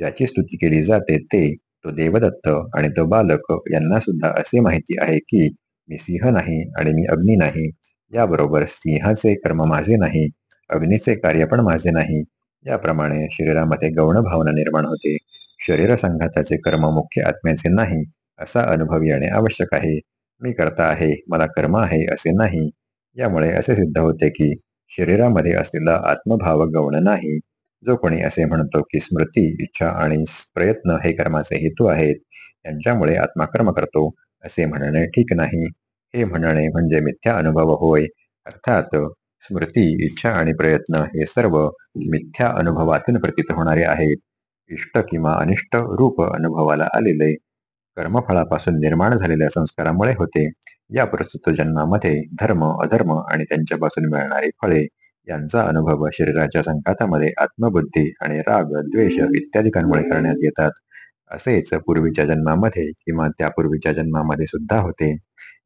ज्याची स्तुती केली जाते ते तो देवदत्त आणि तो बालक यांना सुद्धा असे माहिती आहे की मी सिंह नाही आणि मी अग्नी नाही. याबरोबर सिंहाचे कर्म माझे नाही अग्नीचे कार्य पण माझे नाही. याप्रमाणे शरीरामध्ये गौण भावना निर्माण होते. शरीर संघाताचे कर्म मुख्य आत्म्याचे नाही असा अनुभव येणे आवश्यक आहे. मी करता आहे मला कर्म आहे असे नाही. यामुळे असे सिद्ध होते की शरीरामध्ये असलेला आत्मभाव गौण नाही. जो कोणी असे म्हणतो की स्मृती इच्छा आणि प्रयत्न हे कर्माचे हेतू आहेत त्यांच्यामुळे आत्मा कर्म करतो. असे म्हणणे ठीक नाही. हे म्हणणे म्हणजे मिथ्या अनुभव होय. अर्थात स्मृती इच्छा आणि प्रयत्न हे सर्व मिथ्या अनुभवातून प्रतीत होणारे आहेत. इष्ट किंवा अनिष्ट रूप अनुभवाला आलेले कर्मफळापासून निर्माण झालेल्या संस्कारामुळे होते. या प्रस्तुत जन्मामध्ये धर्म अधर्म आणि त्यांच्यापासून मिळणारी फळे यांचा अनुभव शरीराच्या संघातामध्ये आत्मबुद्धी आणि राग द्वेष इत्यादिकांमुळे करण्यात येतात. असेच पूर्वीच्या जन्मामध्ये किंवा त्यापूर्वीच्या जन्मामध्ये सुद्धा होते.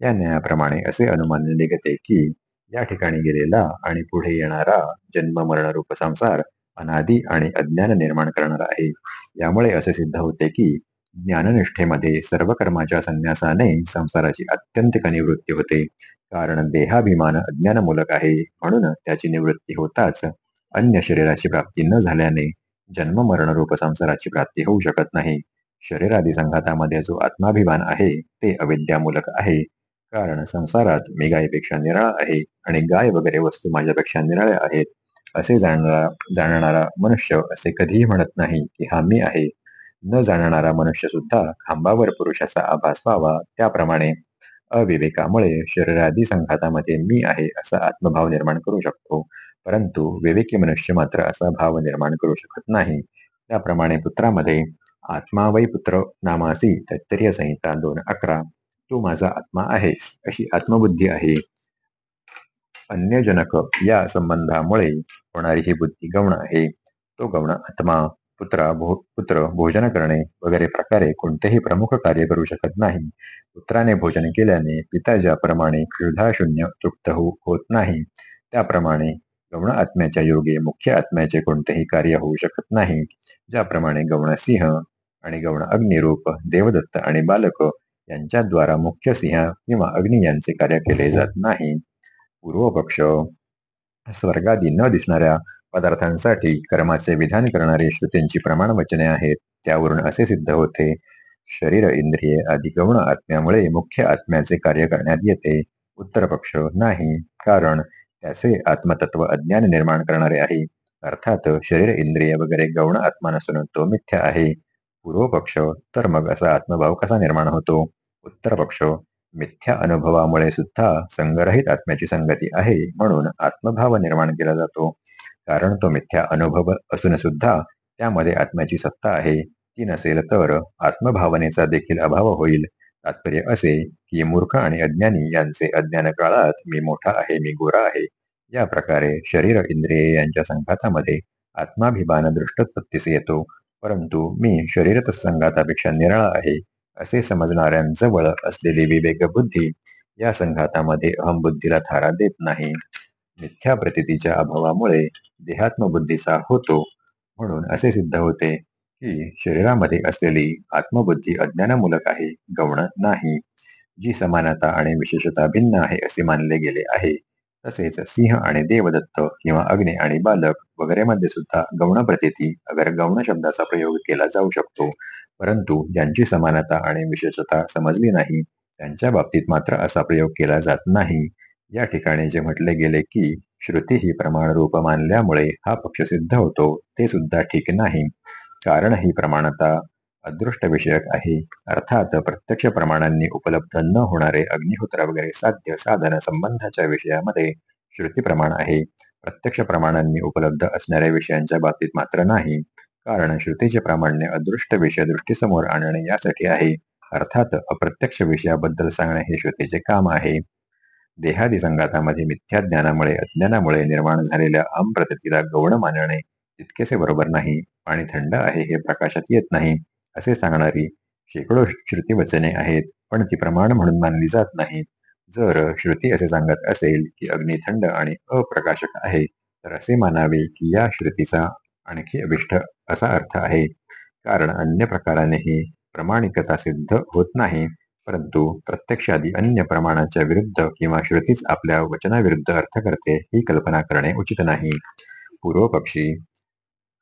या न्यायाप्रमाणे असे अनुमान निघते की या ठिकाणी गेलेला आणि पुढे येणारा जन्म मरण रूप संसार अनादी आणि अज्ञान निर्माण करणार आहे. यामुळे असे सिद्ध होते की ज्ञाननिष्ठेमध्ये सर्व कर्माच्या संन्यासाने संसाराची अत्यंतिक निवृत्ती होते. कारण देहाभिमान अज्ञानमूलक आहे. म्हणून त्याची निवृत्ती होताच अन्य शरीराची प्राप्ती न झाल्याने जन्म मरण रूप संसाराची प्राप्ती होऊ शकत नाही. शरीरादी संघातामध्ये जो आत्माभिमान आहे ते अविद्यामूलक आहे. कारण संसारात मी गायीपेक्षा निराळा आहे आणि गाय वगैरे वस्तू माझ्यापेक्षा निराळ्या आहेत असे जाणणारा जाणणारा मनुष्य असे कधीही म्हणत नाही की हा मी आहे. न जाणणारा मनुष्य सुद्धा खांबावर पुरुषाचा आभास व्हावा त्याप्रमाणे अविवेकामुळे शरीरादी संघातामध्ये मी आहे असा आत्मभाव निर्माण करू शकतो. परंतु विवेकी मनुष्य मात्र असा भाव निर्माण करू शकत नाही. त्याप्रमाणे पुत्रामध्ये आत्मा वै पुत्र नामासी तत्तरीय संहिता दोन अकरा. तू माझा आत्मा आहेस अशी आत्मबुद्धी आहे. अन्यजनक या संबंधामुळे होणारी ही बुद्धी गौण आहे. तो गौण आत्मा, पुत्रा, भो, पुत्र भोजन करणे वगैरे प्रकारे कोणतेही प्रमुख कार्य करू शकत नाही. पुत्राने भोजन केल्याने पिता ज्याप्रमाणे क्षुधाशून्य तृप्त हो, होत नाही. त्याप्रमाणे गौण आत्म्याच्या योगे मुख्य आत्म्याचे कोणतेही कार्य होऊ शकत नाही. ज्याप्रमाणे गौण सिंह आणि गौण अग्निरूप देवदत्त आणि बालक यांच्याद्वारा मुख्य सिंह किंवा अग्नी यांचे कार्य केले जात नाही. पूर्वपक्ष स्वर्गादी न दिसणाऱ्या पदार्थांसाठी कर्माचे विधान करणारी श्रुतींची प्रमाण वचने आहेत. त्यावरून असे सिद्ध होते शरीर इंद्रिये आदी गौण आत्म्यामुळे मुख्य आत्म्याचे कार्य करण्यात येते. उत्तर पक्ष नाही कारण त्याचे आत्मतत्व अज्ञान निर्माण करणारे आहे. अर्थात शरीर इंद्रिय वगैरे गौण आत्मा नसून तो मिथ्या आहे. पूर्व पक्ष तर मग असा आत्मभाव कसा निर्माण होतो? उत्तर पक्ष मिथ्या अनुभवामुळे सुद्धा संगरहित आत्म्याची संगती आहे म्हणून आत्मभाव निर्माण केला जातो. कारण तो मिथ्या अनुभव असून सुद्धा त्यामध्ये आत्म्याची सत्ता आहे. ती नसेल तर आत्मभावनेचा देखील अभाव होईल. तात्पर्य असे की मूर्ख आणि अज्ञानी यांचे अज्ञान काळात मी मोठा आहे मी गोरा आहे. या प्रकारे शरीर इंद्रिये यांच्या संघातामध्ये आत्माभिमान दृष्टोत्पत्तीस येतो. परंतु मी शरीर संघातापेक्षा निराळा आहे असे समजणाऱ्यांजवळ असलेली विवेक बुद्धी या संघातामध्ये अहमबुद्धीला थारा देत नाही मिथ्या प्रतितीच्या अभावामुळे देहात्मबुद्धीचा होतो म्हणून असे सिद्ध होते की शरीरामध्ये असलेली आत्मबुद्धी अज्ञानामूलक आहे गौण नाही जी समानता आणि विशेषता भिन्न आहे असे मानले गेले आहे. तसेच सिंह आणि देवदत्त किंवा अग्नी आणि बालक वगैरे मध्ये सुद्धा गौण प्रतिती अगर गौण शब्दाचा प्रयोग केला जाऊ शकतो. परंतु ज्यांची समानता आणि विशेषता समजली नाही त्यांच्या बाबतीत मात्र असा प्रयोग केला जात नाही. या ठिकाणी जे म्हटले गेले की श्रुती ही प्रमाण रूप मानल्यामुळे हा पक्ष सिद्ध होतो ते सुद्धा ठीक नाही. कारण ही प्रमाणता अदृष्ट विषयक आहे. अर्थात प्रत्यक्ष प्रमाणांनी उपलब्ध न होणारे अग्निहोत्र वगैरे साध्य साधन संबंधाच्या विषयामध्ये श्रुती प्रमाण आहे. प्रत्यक्ष प्रमाणांनी उपलब्ध असणाऱ्या विषयांच्या बाबतीत मात्र नाही. कारण श्रुतीचे प्रामाण्य अदृष्ट विषय दृष्टीसमोर आणणे यासाठी आहे. अर्थात अप्रत्यक्ष विषयाबद्दल सांगणे हे श्रुतीचे काम आहे. देहादी संघातामध्ये मिथ्या ज्ञानामुळे अज्ञानामुळे निर्माण झालेल्या अमप्रतीला गौण मानणे तितकेसे बरोबर नाही. पाणी थंड आहे हे प्रकाशात येत नाही. असे सांगणारी शेकडो श्रुती वचने आहेत पण ती प्रमाण म्हणून मानली जात नाही जर श्रुती असे सांगत असेल की अग्नी थंड आणि अप्रकाशक आहे तर असे मानावे की या श्रुतीचा आणखी अभिष्ट असा अर्थ आहे. कारण अन्य प्रकारानेही प्रमाणिकता सिद्ध होत नाही परंतु प्रत्यक्षादी अन्य प्रमाणाच्या विरुद्ध किंवा श्रुतीच आपल्या वचनाविरुद्ध अर्थ करते ही कल्पना करणे उचित नाही. पूर्व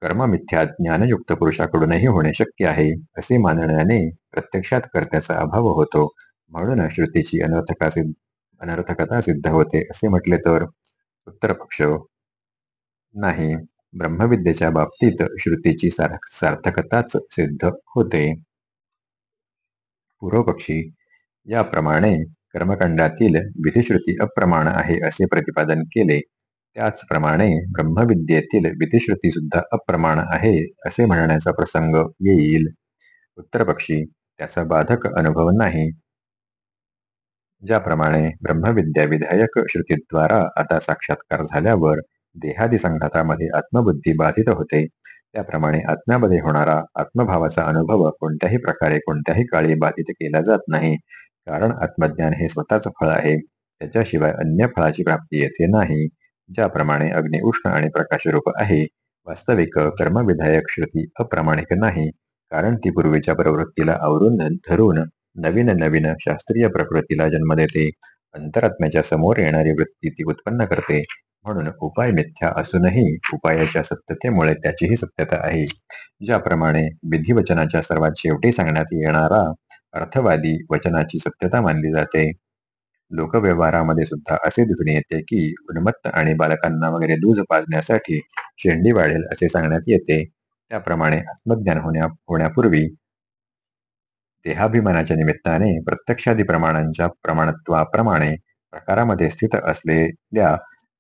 पक्षी ज्ञानयुक्त पुरुषाकडूनही होणे शक्य आहे असे मानण्याने प्रत्यक्षात कर्त्याचा अभाव होतो. म्हणून श्रुतीची अनर्थका सिद्ध अनर्थकता सिद्ध होते असे म्हटले तर उत्तर पक्ष नाही ब्रह्मविद्येच्या बाबतीत श्रुतीची सार्थकताच सिद्ध होते. पूर्वपक्षी याप्रमाणे कर्मकांडातील विधिश्रुती अप्रमाण आहे असे प्रतिपादन केले. त्याचप्रमाणे ब्रह्मविद्येतील विधिश्रुती सुद्धा अप्रमाण आहे असे म्हणण्याचा प्रसंग येईल. उत्तरपक्षी त्याचा बाधक अनुभव नाही. ज्याप्रमाणे ब्रह्मविद्या विधायक श्रुतीद्वारा आता साक्षात्कार झाल्यावर देहादी संघातामध्ये आत्मबुद्धी बाधित होते. त्याप्रमाणे आत्म्यामध्ये होणारा आत्मभावाचा अनुभव कोणत्याही प्रकारे कोणत्याही काळी बाधित केला जात नाही. कारण आत्मज्ञान हे स्वतःच फळ आहे. त्याच्याशिवाय अन्य फळाची प्राप्ती येथे नाही. ज्याप्रमाणे अग्नि उष्ण आणि प्रकाशरूप आहे वास्तविक कर्मविधायक श्रुती अप्रामाणिक नाही कारण ती पूर्वीच्या प्रवृत्तीला आवरून धरून नवीन नवीन शास्त्रीय प्रकृतीला जन्म देते अंतरात्म्याच्या समोर येणारी वृत्ती ती उत्पन्न करते म्हणून उपाय मिथ्या असूनही उपायाच्या सत्यतेमुळे त्याचीही सत्यता आहे. ज्याप्रमाणे विधिवचनाच्या सर्वात शेवटी सांगण्यात येणारा अर्थवादी वचनाची सत्यता मानली जाते लोकव्यवहारामध्ये सुद्धा असे दिसून येते की उन्मत्त आणि बालकांना वगैरे दूध पाजण्यासाठी शेंडी वाढेल असे सांगण्यात येते. त्याप्रमाणे आत्मज्ञान होण्या होण्यापूर्वी देहाभिमानाच्या निमित्ताने प्रत्यक्षादी प्रमाणांच्या प्रमाणत्वाप्रमाणे प्रकारामध्ये स्थित असलेल्या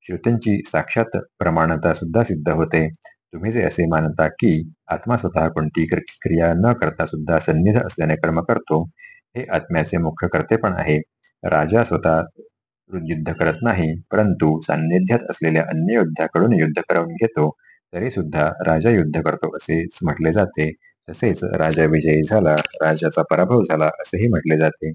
श्रुतींची साक्षात प्रमाणता सुद्धा सिद्ध होते. तुम्ही जे असे मानता की आत्मा स्वतः कोणती क्रिया न करता सुद्धा सन्निध असल्याने कर्म करतो हे आत्म्याचे मुख्य कर्ते पण आहे. राजा स्वतः युद्ध करत नाही परंतु सान्निध्यात असलेल्या अन्य योद्ध्याकडून युद्ध करून घेतो तरी सुद्धा राजा युद्ध करतो असे म्हटले जाते. तसेच राजा विजयी झाला राजाचा पराभव झाला असेही म्हटले जाते.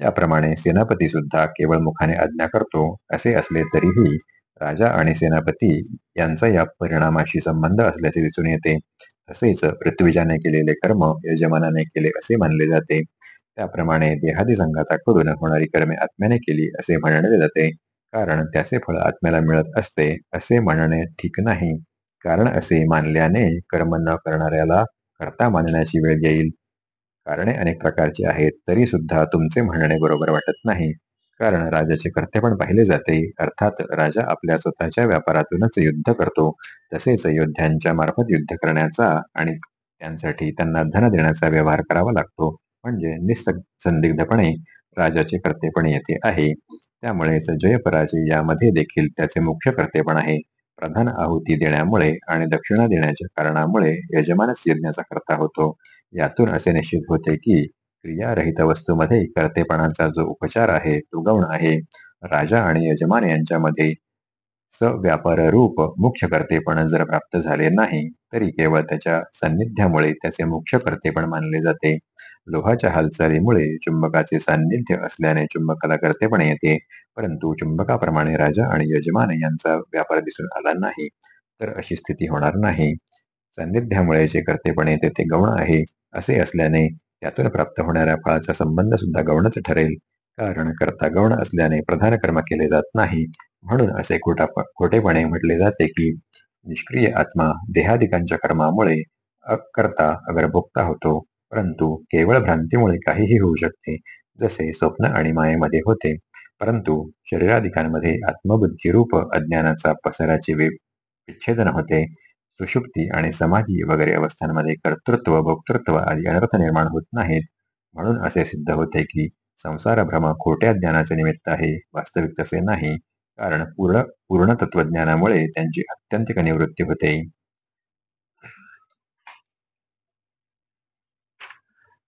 याप्रमाणे सेनापती सुद्धा केवळ मुखाने आज्ञा करतो असे असले तरीही राजा आणि सेनापती यांचा या परिणामाशी संबंध असल्याचे दिसून येते. तसेच पृथ्वीजाने केलेले कर्म यजमानाने केले असे मानले जाते. त्याप्रमाणे देहादी संघाताकडून होणारी कर्मे आत्म्याने केली असे म्हणले जाते. कारण त्याचे फळ आत्म्याला मिळत असते असे म्हणणे ठीक नाही. कारण असे मानल्याने कर्म न करणाऱ्याला करता मानण्याची वेळ येईल. कारणे अनेक प्रकारची आहेत तरी सुद्धा तुमचे म्हणणे बरोबर वाटत नाही. कारण राजाचे कर्तेपण पाहिले जाते अर्थात राजा आपल्या स्वतःच्या व्यापारातूनच युद्ध करतो. तसेच योद्ध्यांच्या मार्फत युद्ध करण्याचा आणि त्यांसाठी त्यांना धन देण्याचा व्यवहार करावा लागतो. म्हणजे निसंदिग्धपणे राजाचे कर्तेपण येथे आहे. त्यामुळेच जय पराजय यामध्ये देखील त्याचे मुख्य कर्तेपण आहे. प्रधान आहुती देण्यामुळे आणि दक्षिणा देण्याच्या कारणामुळे यजमानच यज्ञाचा करता होतो. यातून असे निश्चित होते की क्रियारहित वस्तूमध्ये कर्तेपणाचा जो उपचार आहे तो गौण आहे. राजा आणि यजमान यांच्यामध्ये व्यापार रूप मुख्य कर्तेपण जर प्राप्त झाले नाही तरी केवळ त्याच्या सान्निध्यामुळे त्याचे मुख्य कर्तेपण मानले जाते. लोहाच्या हालचालीमुळे चुंबकाचे सान्निध्य असल्याने चुंबकाला कर्तेपण येते परंतु चुंबकाप्रमाणे राजा आणि यजमान यांचा व्यापार दिसून आला नाही तर अशी स्थिती होणार नाही. सान्निध्यामुळे जे कर्तेपण येते ते गौण आहे असे असल्याने त्यातून प्राप्त होणाऱ्या फळाचा संबंध सुद्धा गौणच ठरेल कारण कर्ता गौण असल्याने प्रधान कर्म केले जात नाही म्हणून असे खोटा खोटेपणे म्हटले जाते की निष्क्रिय आत्मा देहादिकांच्या कर्मामुळे अकर्ता अगर भोगता होतो परंतु केवळ भ्रांतीमुळे काहीही होऊ शकते जसे स्वप्न आणि मायेमध्ये होते. परंतु शरीराधिकांमध्ये आत्मबुद्धीरूप अज्ञानाचा पसराचे विच्छेदन होते. सुषुप्ती आणि समाधी वगैरे अवस्थांमध्ये कर्तृत्व भोक्तृत्व आदी अनर्थ निर्माण होत नाहीत. म्हणून असे सिद्ध होते की संसार भ्रम खोट्या ज्ञानाचे निमित्त आहे वास्तविक तसे नाही कारण पूर्ण पूर्ण तत्वज्ञानामुळे त्यांची अत्यंतिक निवृत्ती होते.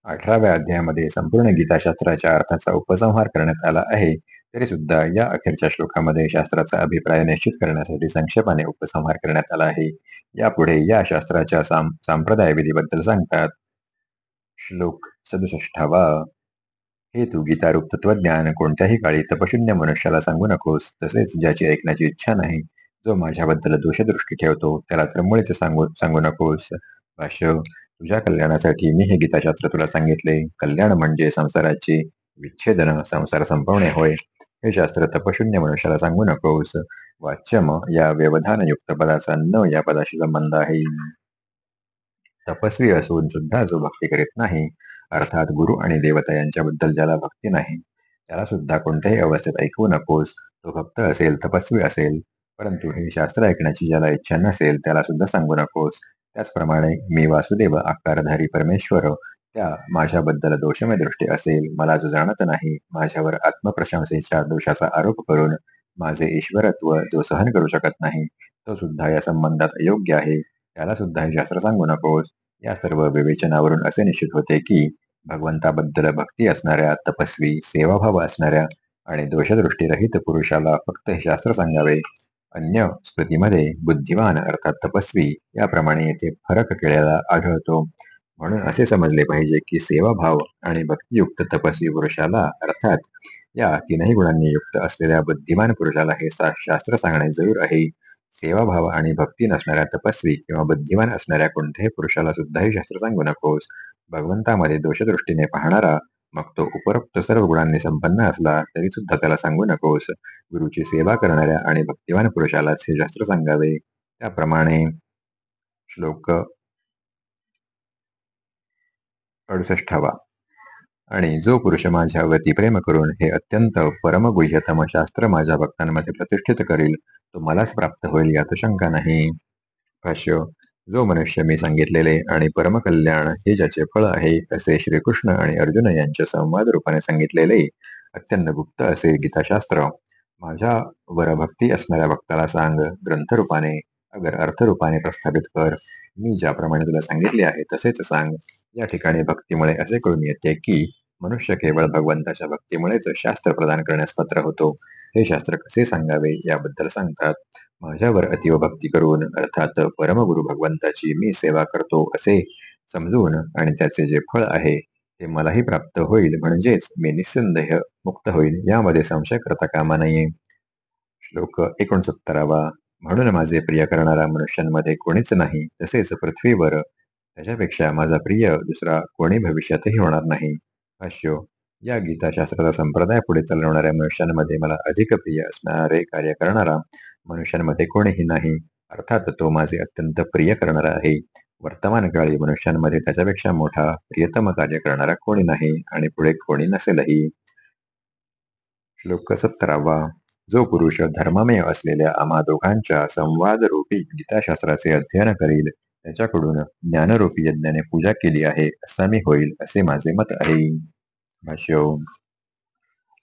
अठराव्या अध्यायामध्ये संपूर्ण गीताशास्त्राच्या अर्थाचा उपसंहार करण्यात आला आहे. तरी सुद्धा या अखेरच्या श्लोकामध्ये शास्त्राचा अभिप्राय निश्चित करण्यासाठी संक्षेपाने उपसंहार करण्यात आला आहे. यापुढे या शास्त्राच्या सांप्रदाय विधीबद्दल सांगतात. श्लोक सदुसष्टावा हे तू गीतारूप तत्वज्ञान कोणत्याही काळी तपशून्य मनुष्याला सांगू नकोस तसेच ज्याची ऐकण्याची इच्छा नाही जो माझ्याबद्दल दोषदृष्टी ठेवतो त्याला तर मुळेच सांगू सांगू नकोस. भाष्य तुझ्या कल्याणासाठी मी हे गीताशास्त्र तुला सांगितले. कल्याण म्हणजे संसाराची विच्छेदन संसार संपवणे होय. हे शास्त्र तपशून्य मनुष्याला सांगू नकोस. वाच्यम या व्यवधानयुक्त पदाचा न या पदाशी संबंध आहे. तपस्वी असून सुद्धा जो भक्ती करीत नाही अर्थात गुरु आणि देवता यांच्याबद्दल ज्याला भक्ती नाही त्याला सुद्धा कोणत्याही अवस्थेत ऐकवू नकोस. तो भक्त असेल तपस्वी असेल. परंतु हे शास्त्र ऐकण्याची ज्याला इच्छा नसेल त्याला सुद्धा सांगू नकोस. त्याचप्रमाणे मी वासुदेव आकारधारी परमेश्वर त्या माझ्याबद्दल दोषमय दृष्टी असेल मला जो जाणत नाही माझ्यावर आत्मप्रशंसेच्या दोषाचा आरोप करून माझे ईश्वरत्व जो सहन करू शकत नाही तो सुद्धा या संबंधात अयोग्य आहे. त्याला सुद्धा हे शास्त्र सांगू नकोस. या सर्व विवेचनावरून असे निश्चित होते की भगवंताबद्दल भक्ती असणाऱ्या तपस्वी सेवाभाव असणाऱ्या आणि दोषदृष्टीरहित पुरुषाला फक्त हे शास्त्र सांगावे अन्य स्मृतीमध्ये बुद्धिमान अर्थात तपस्वी याप्रमाणे येथे फरक केलेला आढळतो. म्हणून असे समजले पाहिजे की सेवाभाव आणि भक्तियुक्त तपस्वी पुरुषाला अर्थात या तीनही गुणांनी युक्त असलेल्या बुद्धिमान पुरुषाला हे शास्त्र सांगणे जरूर आहे. सेवाभाव आणि भक्ती नसणाऱ्या तपस्वी किंवा बुद्धिमान असणाऱ्या कोणत्याही पुरुषाला सुद्धाही शास्त्र सांगू नकोस. भगवंतामध्ये दोषदृष्टीने पाहणारा मग तो उपरोक्त सर्व गुणांनी संपन्न असला तरी सुद्धा त्याला सांगू नकोस. गुरुची सेवा करणाऱ्या आणि भक्तिवान पुरुषालाच हे शास्त्र सांगावे. त्याप्रमाणे श्लोक अडुसष्टावा आणि जो पुरुष माझ्यावरती प्रेम करून हे अत्यंत परमगुह्यतम शास्त्र माझ्या भक्तांमध्ये प्रतिष्ठित करील तो मलाच प्राप्त होईल यात शंका नाही. भाष्य जो मनुष्य मी सांगितलेले आणि परमकल्याण हे ज्याचे फळ आहे असे श्रीकृष्ण आणि अर्जुन यांच्या संवाद रूपाने सांगितलेले अत्यंत गुप्त असे गीताशास्त्र. माझ्यावर भक्ती असणाऱ्या भक्ताला सांग ग्रंथरूपाने अगर अर्थरूपाने प्रस्थापित कर. मी ज्याप्रमाणे तुला सांगितले आहे तसेच सांग. या ठिकाणी भक्तीमुळे असे कळून येते की मनुष्य केवळ भगवंताच्या भक्तीमुळेच शास्त्र प्रदान करण्यास पात्र होतो हे शास्त्र कसे सांगावे याबद्दल सांगतात. माझ्यावर अतिव भक्ती करून अर्थात परमगुरु भगवंताची मी सेवा करतो असे समजून आणि त्याचे जे फळ आहे ते मलाही प्राप्त होईल. म्हणजेच मी निसंदेह मुक्त होईल यामध्ये संशय करता कामा नये. श्लोक एकोणसत्तरावा. म्हणून माझे प्रिय करणारा मनुष्यांमध्ये कोणीच नाही तसेच पृथ्वीवर. त्याच्यापेक्षा माझा प्रिय दुसरा कोणी भविष्यातही होणार नाही. भाष्य या गीताशास्त्राचा संप्रदाय पुढे चालवणाऱ्या मनुष्यांमध्ये मला अधिक प्रिय असणारे कार्य करणारा मनुष्यांमध्ये कोणीही नाही. अर्थात तो माझे अत्यंत प्रिय करणारा आहे. वर्तमान काळी मनुष्यांमध्ये त्याच्यापेक्षा मोठा प्रियतम कार्य करणारा कोणी नाही आणि पुढे कोणी नसेलही. श्लोक सत्तरावा जो पुरुष धर्ममय असलेल्या आम्हा दोघांच्या संवादरूपी गीताशास्त्राचे अध्ययन करील त्याच्याकडून ज्ञानरूपी यज्ञाने पूजा केली आहे असा मी होईल असे माझे मत आहे. भाष्य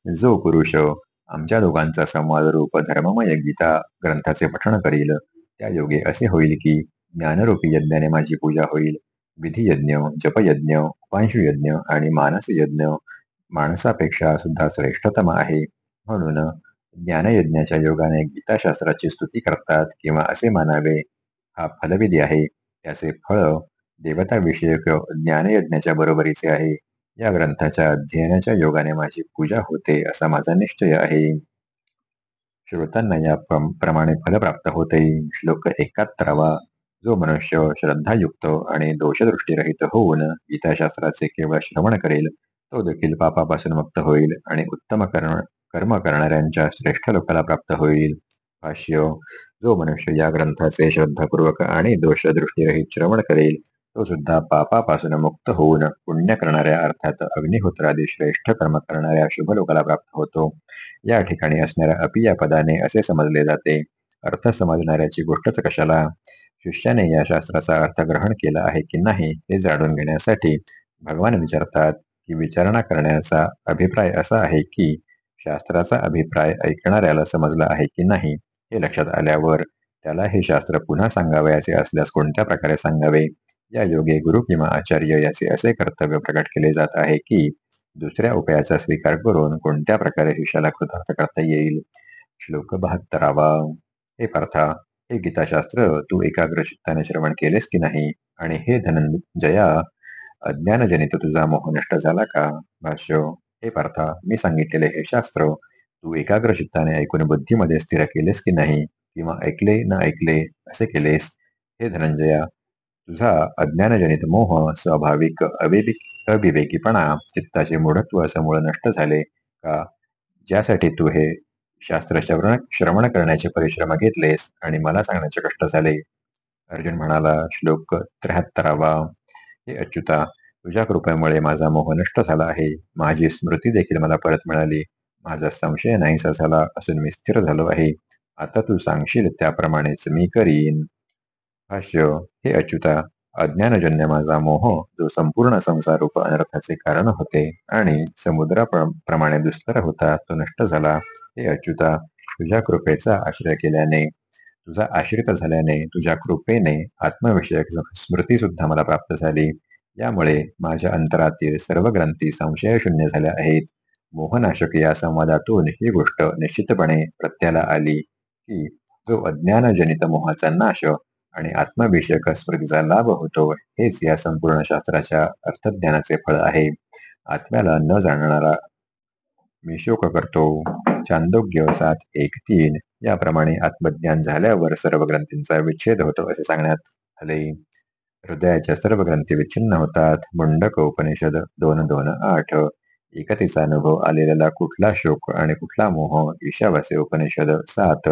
जो पुरुष आमच्या दोघांचा संवादरूप धर्ममय गीता ग्रंथाचे पठण करील त्या योगे असे होईल की ज्ञानरूपी यज्ञाने माझी पूजा होईल. विधियज्ञ जपयज्ञ उपांशुयज्ञ आणि मानसयज्ञ माणसापेक्षा सुद्धा श्रेष्ठतम आहे. म्हणून ज्ञानयज्ञाच्या योगाने गीताशास्त्राची स्तुती करतात किंवा असे मानावे हा फलविधी आहे. त्याचे फळ देवताविषयक ज्ञानयज्ञाच्या बरोबरीचे आहे. या ग्रंथाच्या अध्ययनाच्या योगाने माझी पूजा होते असा माझा निश्चय आहे. श्रोतांना या प्रमाणे फल प्राप्त होते. श्लोक एकाहत्तरावा. जो मनुष्य श्रद्धायुक्त आणि दोषदृष्टीरहित होऊन गीताशास्त्राचे केवळ श्रवण करेल तो देखील पापापासून मुक्त होईल आणि उत्तम कर्म कर्म करणाऱ्यांच्या श्रेष्ठ लोकाला प्राप्त होईल. भाष्य जो मनुष्य या ग्रंथाचे श्रद्धापूर्वक आणि दोषदृष्टीरहित श्रवण करेल तो सुद्धा पापापासून मुक्त होऊन पुण्य करणाऱ्या अर्थात अग्निहोत्रादी श्रेष्ठ कर्म करणाऱ्या शुभ लोकाला प्राप्त होतो. या ठिकाणी असणाऱ्या अपिया पदाने असे समजले जाते अर्थ समजणाऱ्याची गोष्टच कशाला? शिष्याने या शास्त्राचा अर्थ ग्रहण केला आहे की नाही हे जाणून घेण्यासाठी भगवान विचारतात की विचारणा करण्याचा अभिप्राय असा आहे की शास्त्राचा अभिप्राय ऐकणाऱ्याला समजला आहे की नाही? हे लक्षात आल्यावर त्याला हे शास्त्र पुन्हा सांगावयाचे असल्यास कोणत्या प्रकारे सांगावे? या योगे गुरु किंवा आचार्य याचे असे कर्तव्य प्रकट केले जात आहे की दुसऱ्या उपायाचा स्वीकार करून कोणत्या प्रकारे शिष्याला कृतार्थ करता येईल? श्लोक बहात्तरावा. हे पार्था हे गीताशास्त्र तू एकाग्र चित्ताने श्रवण केलेस की नाही? आणि हे धनंजया अज्ञानजनित तुझा मोह नष्ट झाला का? भाष्य हे पार्था मी सांगितलेले हे शास्त्र तू एकाग्र चित्ताने ऐकून बुद्धीमध्ये स्थिर केलेस की नाही किंवा ऐकले न ऐकले असे केलेस हे धनंजया तुझा अज्ञानजनित मोह स्वाभाविक अविवेक अविवेकीपणा चित्ताचे मूढत्व असं नष्ट झाले का? ज्यासाठी तू हे शास्त्र श्रवण श्रवण करण्याचे परिश्रम घेतलेस आणि मला सांगण्याचे कष्ट झाले. अर्जुन म्हणाला श्लोक त्र्याहत्तरावा हे अच्युता तुझ्या कृपेमुळे माझा मोह नष्ट झाला आहे. माझी स्मृती देखील मला परत मिळाली. माझा संशय नाहीसा झाला असून मी स्थिर झालो आहे. आता तू सांगशील त्याप्रमाणेच मी करीन. भाष्य हे अच्युता अज्ञानजन्य माझा मोह जो संपूर्ण संसार रूप अनर्थाचे कारण होते आणि समुद्राप्रमाणे दुस्तर होता तो नष्ट झाला. हे अच्युता तुझ्या कृपेचा आश्रय केल्याने तुझा आश्रित झाल्याने तुझ्या कृपेने आत्मविषयक स्मृती सुद्धा मला प्राप्त झाली. यामुळे माझ्या अंतरातील सर्व ग्रंथी संशयशून्य झाल्या आहेत. मोहनाशक या संवादातून ही गोष्ट निश्चितपणे प्रत्याला आली की जो अज्ञानजनित मोहाचा नाश आणि आत्मविषयक स्मृतीचा लाभ होतो हेच या संपूर्ण शास्त्राच्या अर्थज्ञानाचे फळ आहे. आत्म्याला न जाणणारा मी शोक करतो. चांदोग्य सात एक तीन याप्रमाणे आत्मज्ञान झाल्यावर सर्व ग्रंथींचा विच्छेद होतो असे सांगण्यात आले. हृदयाच्या सर्व ग्रंथी विच्छिन्न होतात. मुंडक उपनिषद दोन दोन आठ. एकतेचा अनुभव आलेला कुठला शोक आणि कुठला मोह? ईशावासे उपनिषद सात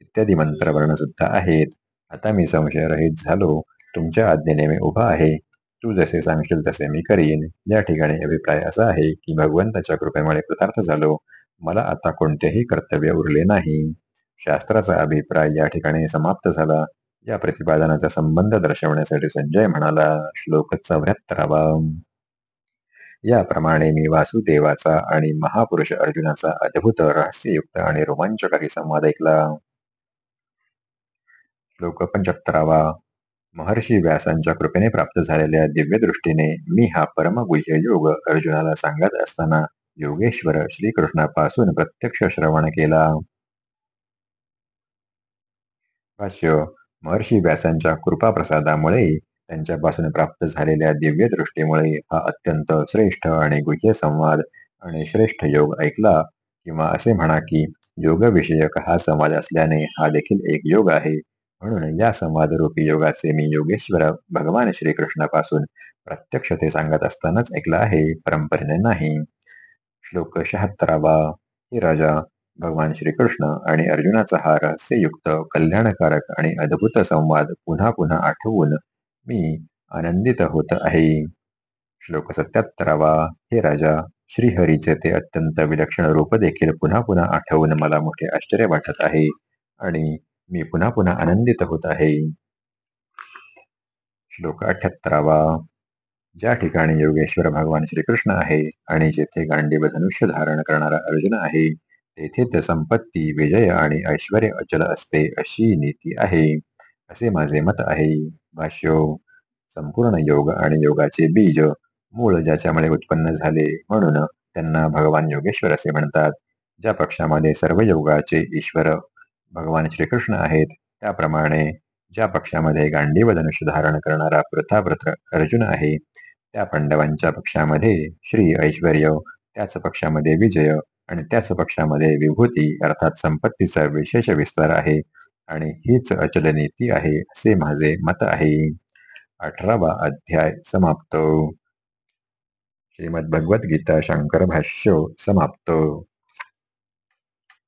इत्यादी मंत्रवर्ण सुद्धा आहेत. आता मी संशयरहित झालो. तुमच्या आज्ञेने मी उभा आहे. तू जसे सांगशील तसे मी करीन. या ठिकाणी अभिप्राय असा आहे की भगवंताच्या कृपेमुळे कृतार्थ झालो. मला आता कोणतेही कर्तव्य उरले नाही. शास्त्राचा अभिप्राय या ठिकाणी समाप्त झाला. या प्रतिपादनाचा संबंध दर्शवण्यासाठी संजय म्हणाला श्लोक चौऱ्याहत्तरावा. याप्रमाणे मी वासुदेवाचा आणि महापुरुष अर्जुनाचा अद्भुत रहस्ययुक्त आणि रोमांचकारी संवाद ऐकला. श्लोक महर्षी व्यासांच्या कृपेने प्राप्त झालेल्या दिव्य दृष्टीने मी हा परमगुह्य योग अर्जुनाला सांगत असताना योगेश्वर श्रीकृष्णापासून प्रत्यक्ष श्रवण केला. भाष्य महर्षी व्यासांच्या कृपा प्रसादामुळे त्यांच्यापासून प्राप्त झालेल्या दिव्य दृष्टीमुळे हा अत्यंत श्रेष्ठ आणि गुह्य संवाद आणि श्रेष्ठ योग ऐकला किंवा असे म्हणा की योग विषयक हा संवाद असल्याने हा देखील एक योग आहे. म्हणून या संवाद रूपी योगाचे मी योगेश्वर भगवान श्रीकृष्णापासून प्रत्यक्ष ते सांगत असतानाच ऐकला आहे. परंपरेने नाही. श्लोक शहात्तरावा. हे राजा भगवान श्रीकृष्ण आणि अर्जुनाचा हा रहस्ययुक्त कल्याणकारक आणि अद्भुत संवाद पुन्हा पुन्हा आठवून मी आनंदित होत आहे. श्लोक सत्याहत्तरावा. हे राजा श्रीहरीचे ते अत्यंत विलक्षण रूप देखील पुन्हा पुन्हा आठवून मला मोठे आश्चर्य वाटत आहे आणि मी पुन्हा पुन्हा आनंदित होत आहे. श्लोक अठ्याहत्तरावा. ज्या ठिकाणी योगेश्वर भगवान श्रीकृष्ण आहे आणि जेथे गांडीव धनुष्य धारण करणारा अर्जुन आहे तेथेच संपत्ती विजय आणि ऐश्वर अचल असते अशी नीती आहे असे माझे मत आहे. भाष्य संपूर्ण योग आणि योगाचे बीज मूळ ज्याच्यामुळे उत्पन्न झाले म्हणून त्यांना भगवान योगेश्वर असे म्हणतात. ज्या पक्षामध्ये सर्व योगाचे ईश्वर भगवान श्रीकृष्ण आहेत त्याप्रमाणे ज्या पक्षामध्ये गांडीव धनुष्य धारण करणारा पृथाप्रथ अर्जुन आहे त्या पांडवांच्या पक्षामध्ये श्री ऐश्वर त्याच पक्षामध्ये विजय आणि त्याच पक्षामध्ये विभूती अर्थात संपत्तीचा विशेष विस्तार आहे. आणि हीच अचल नीती आहे असे माझे मत आहे. अठरावा अध्याय समाप्त. श्रीमद भगवद्गीता शंकर भाष्य समाप्त.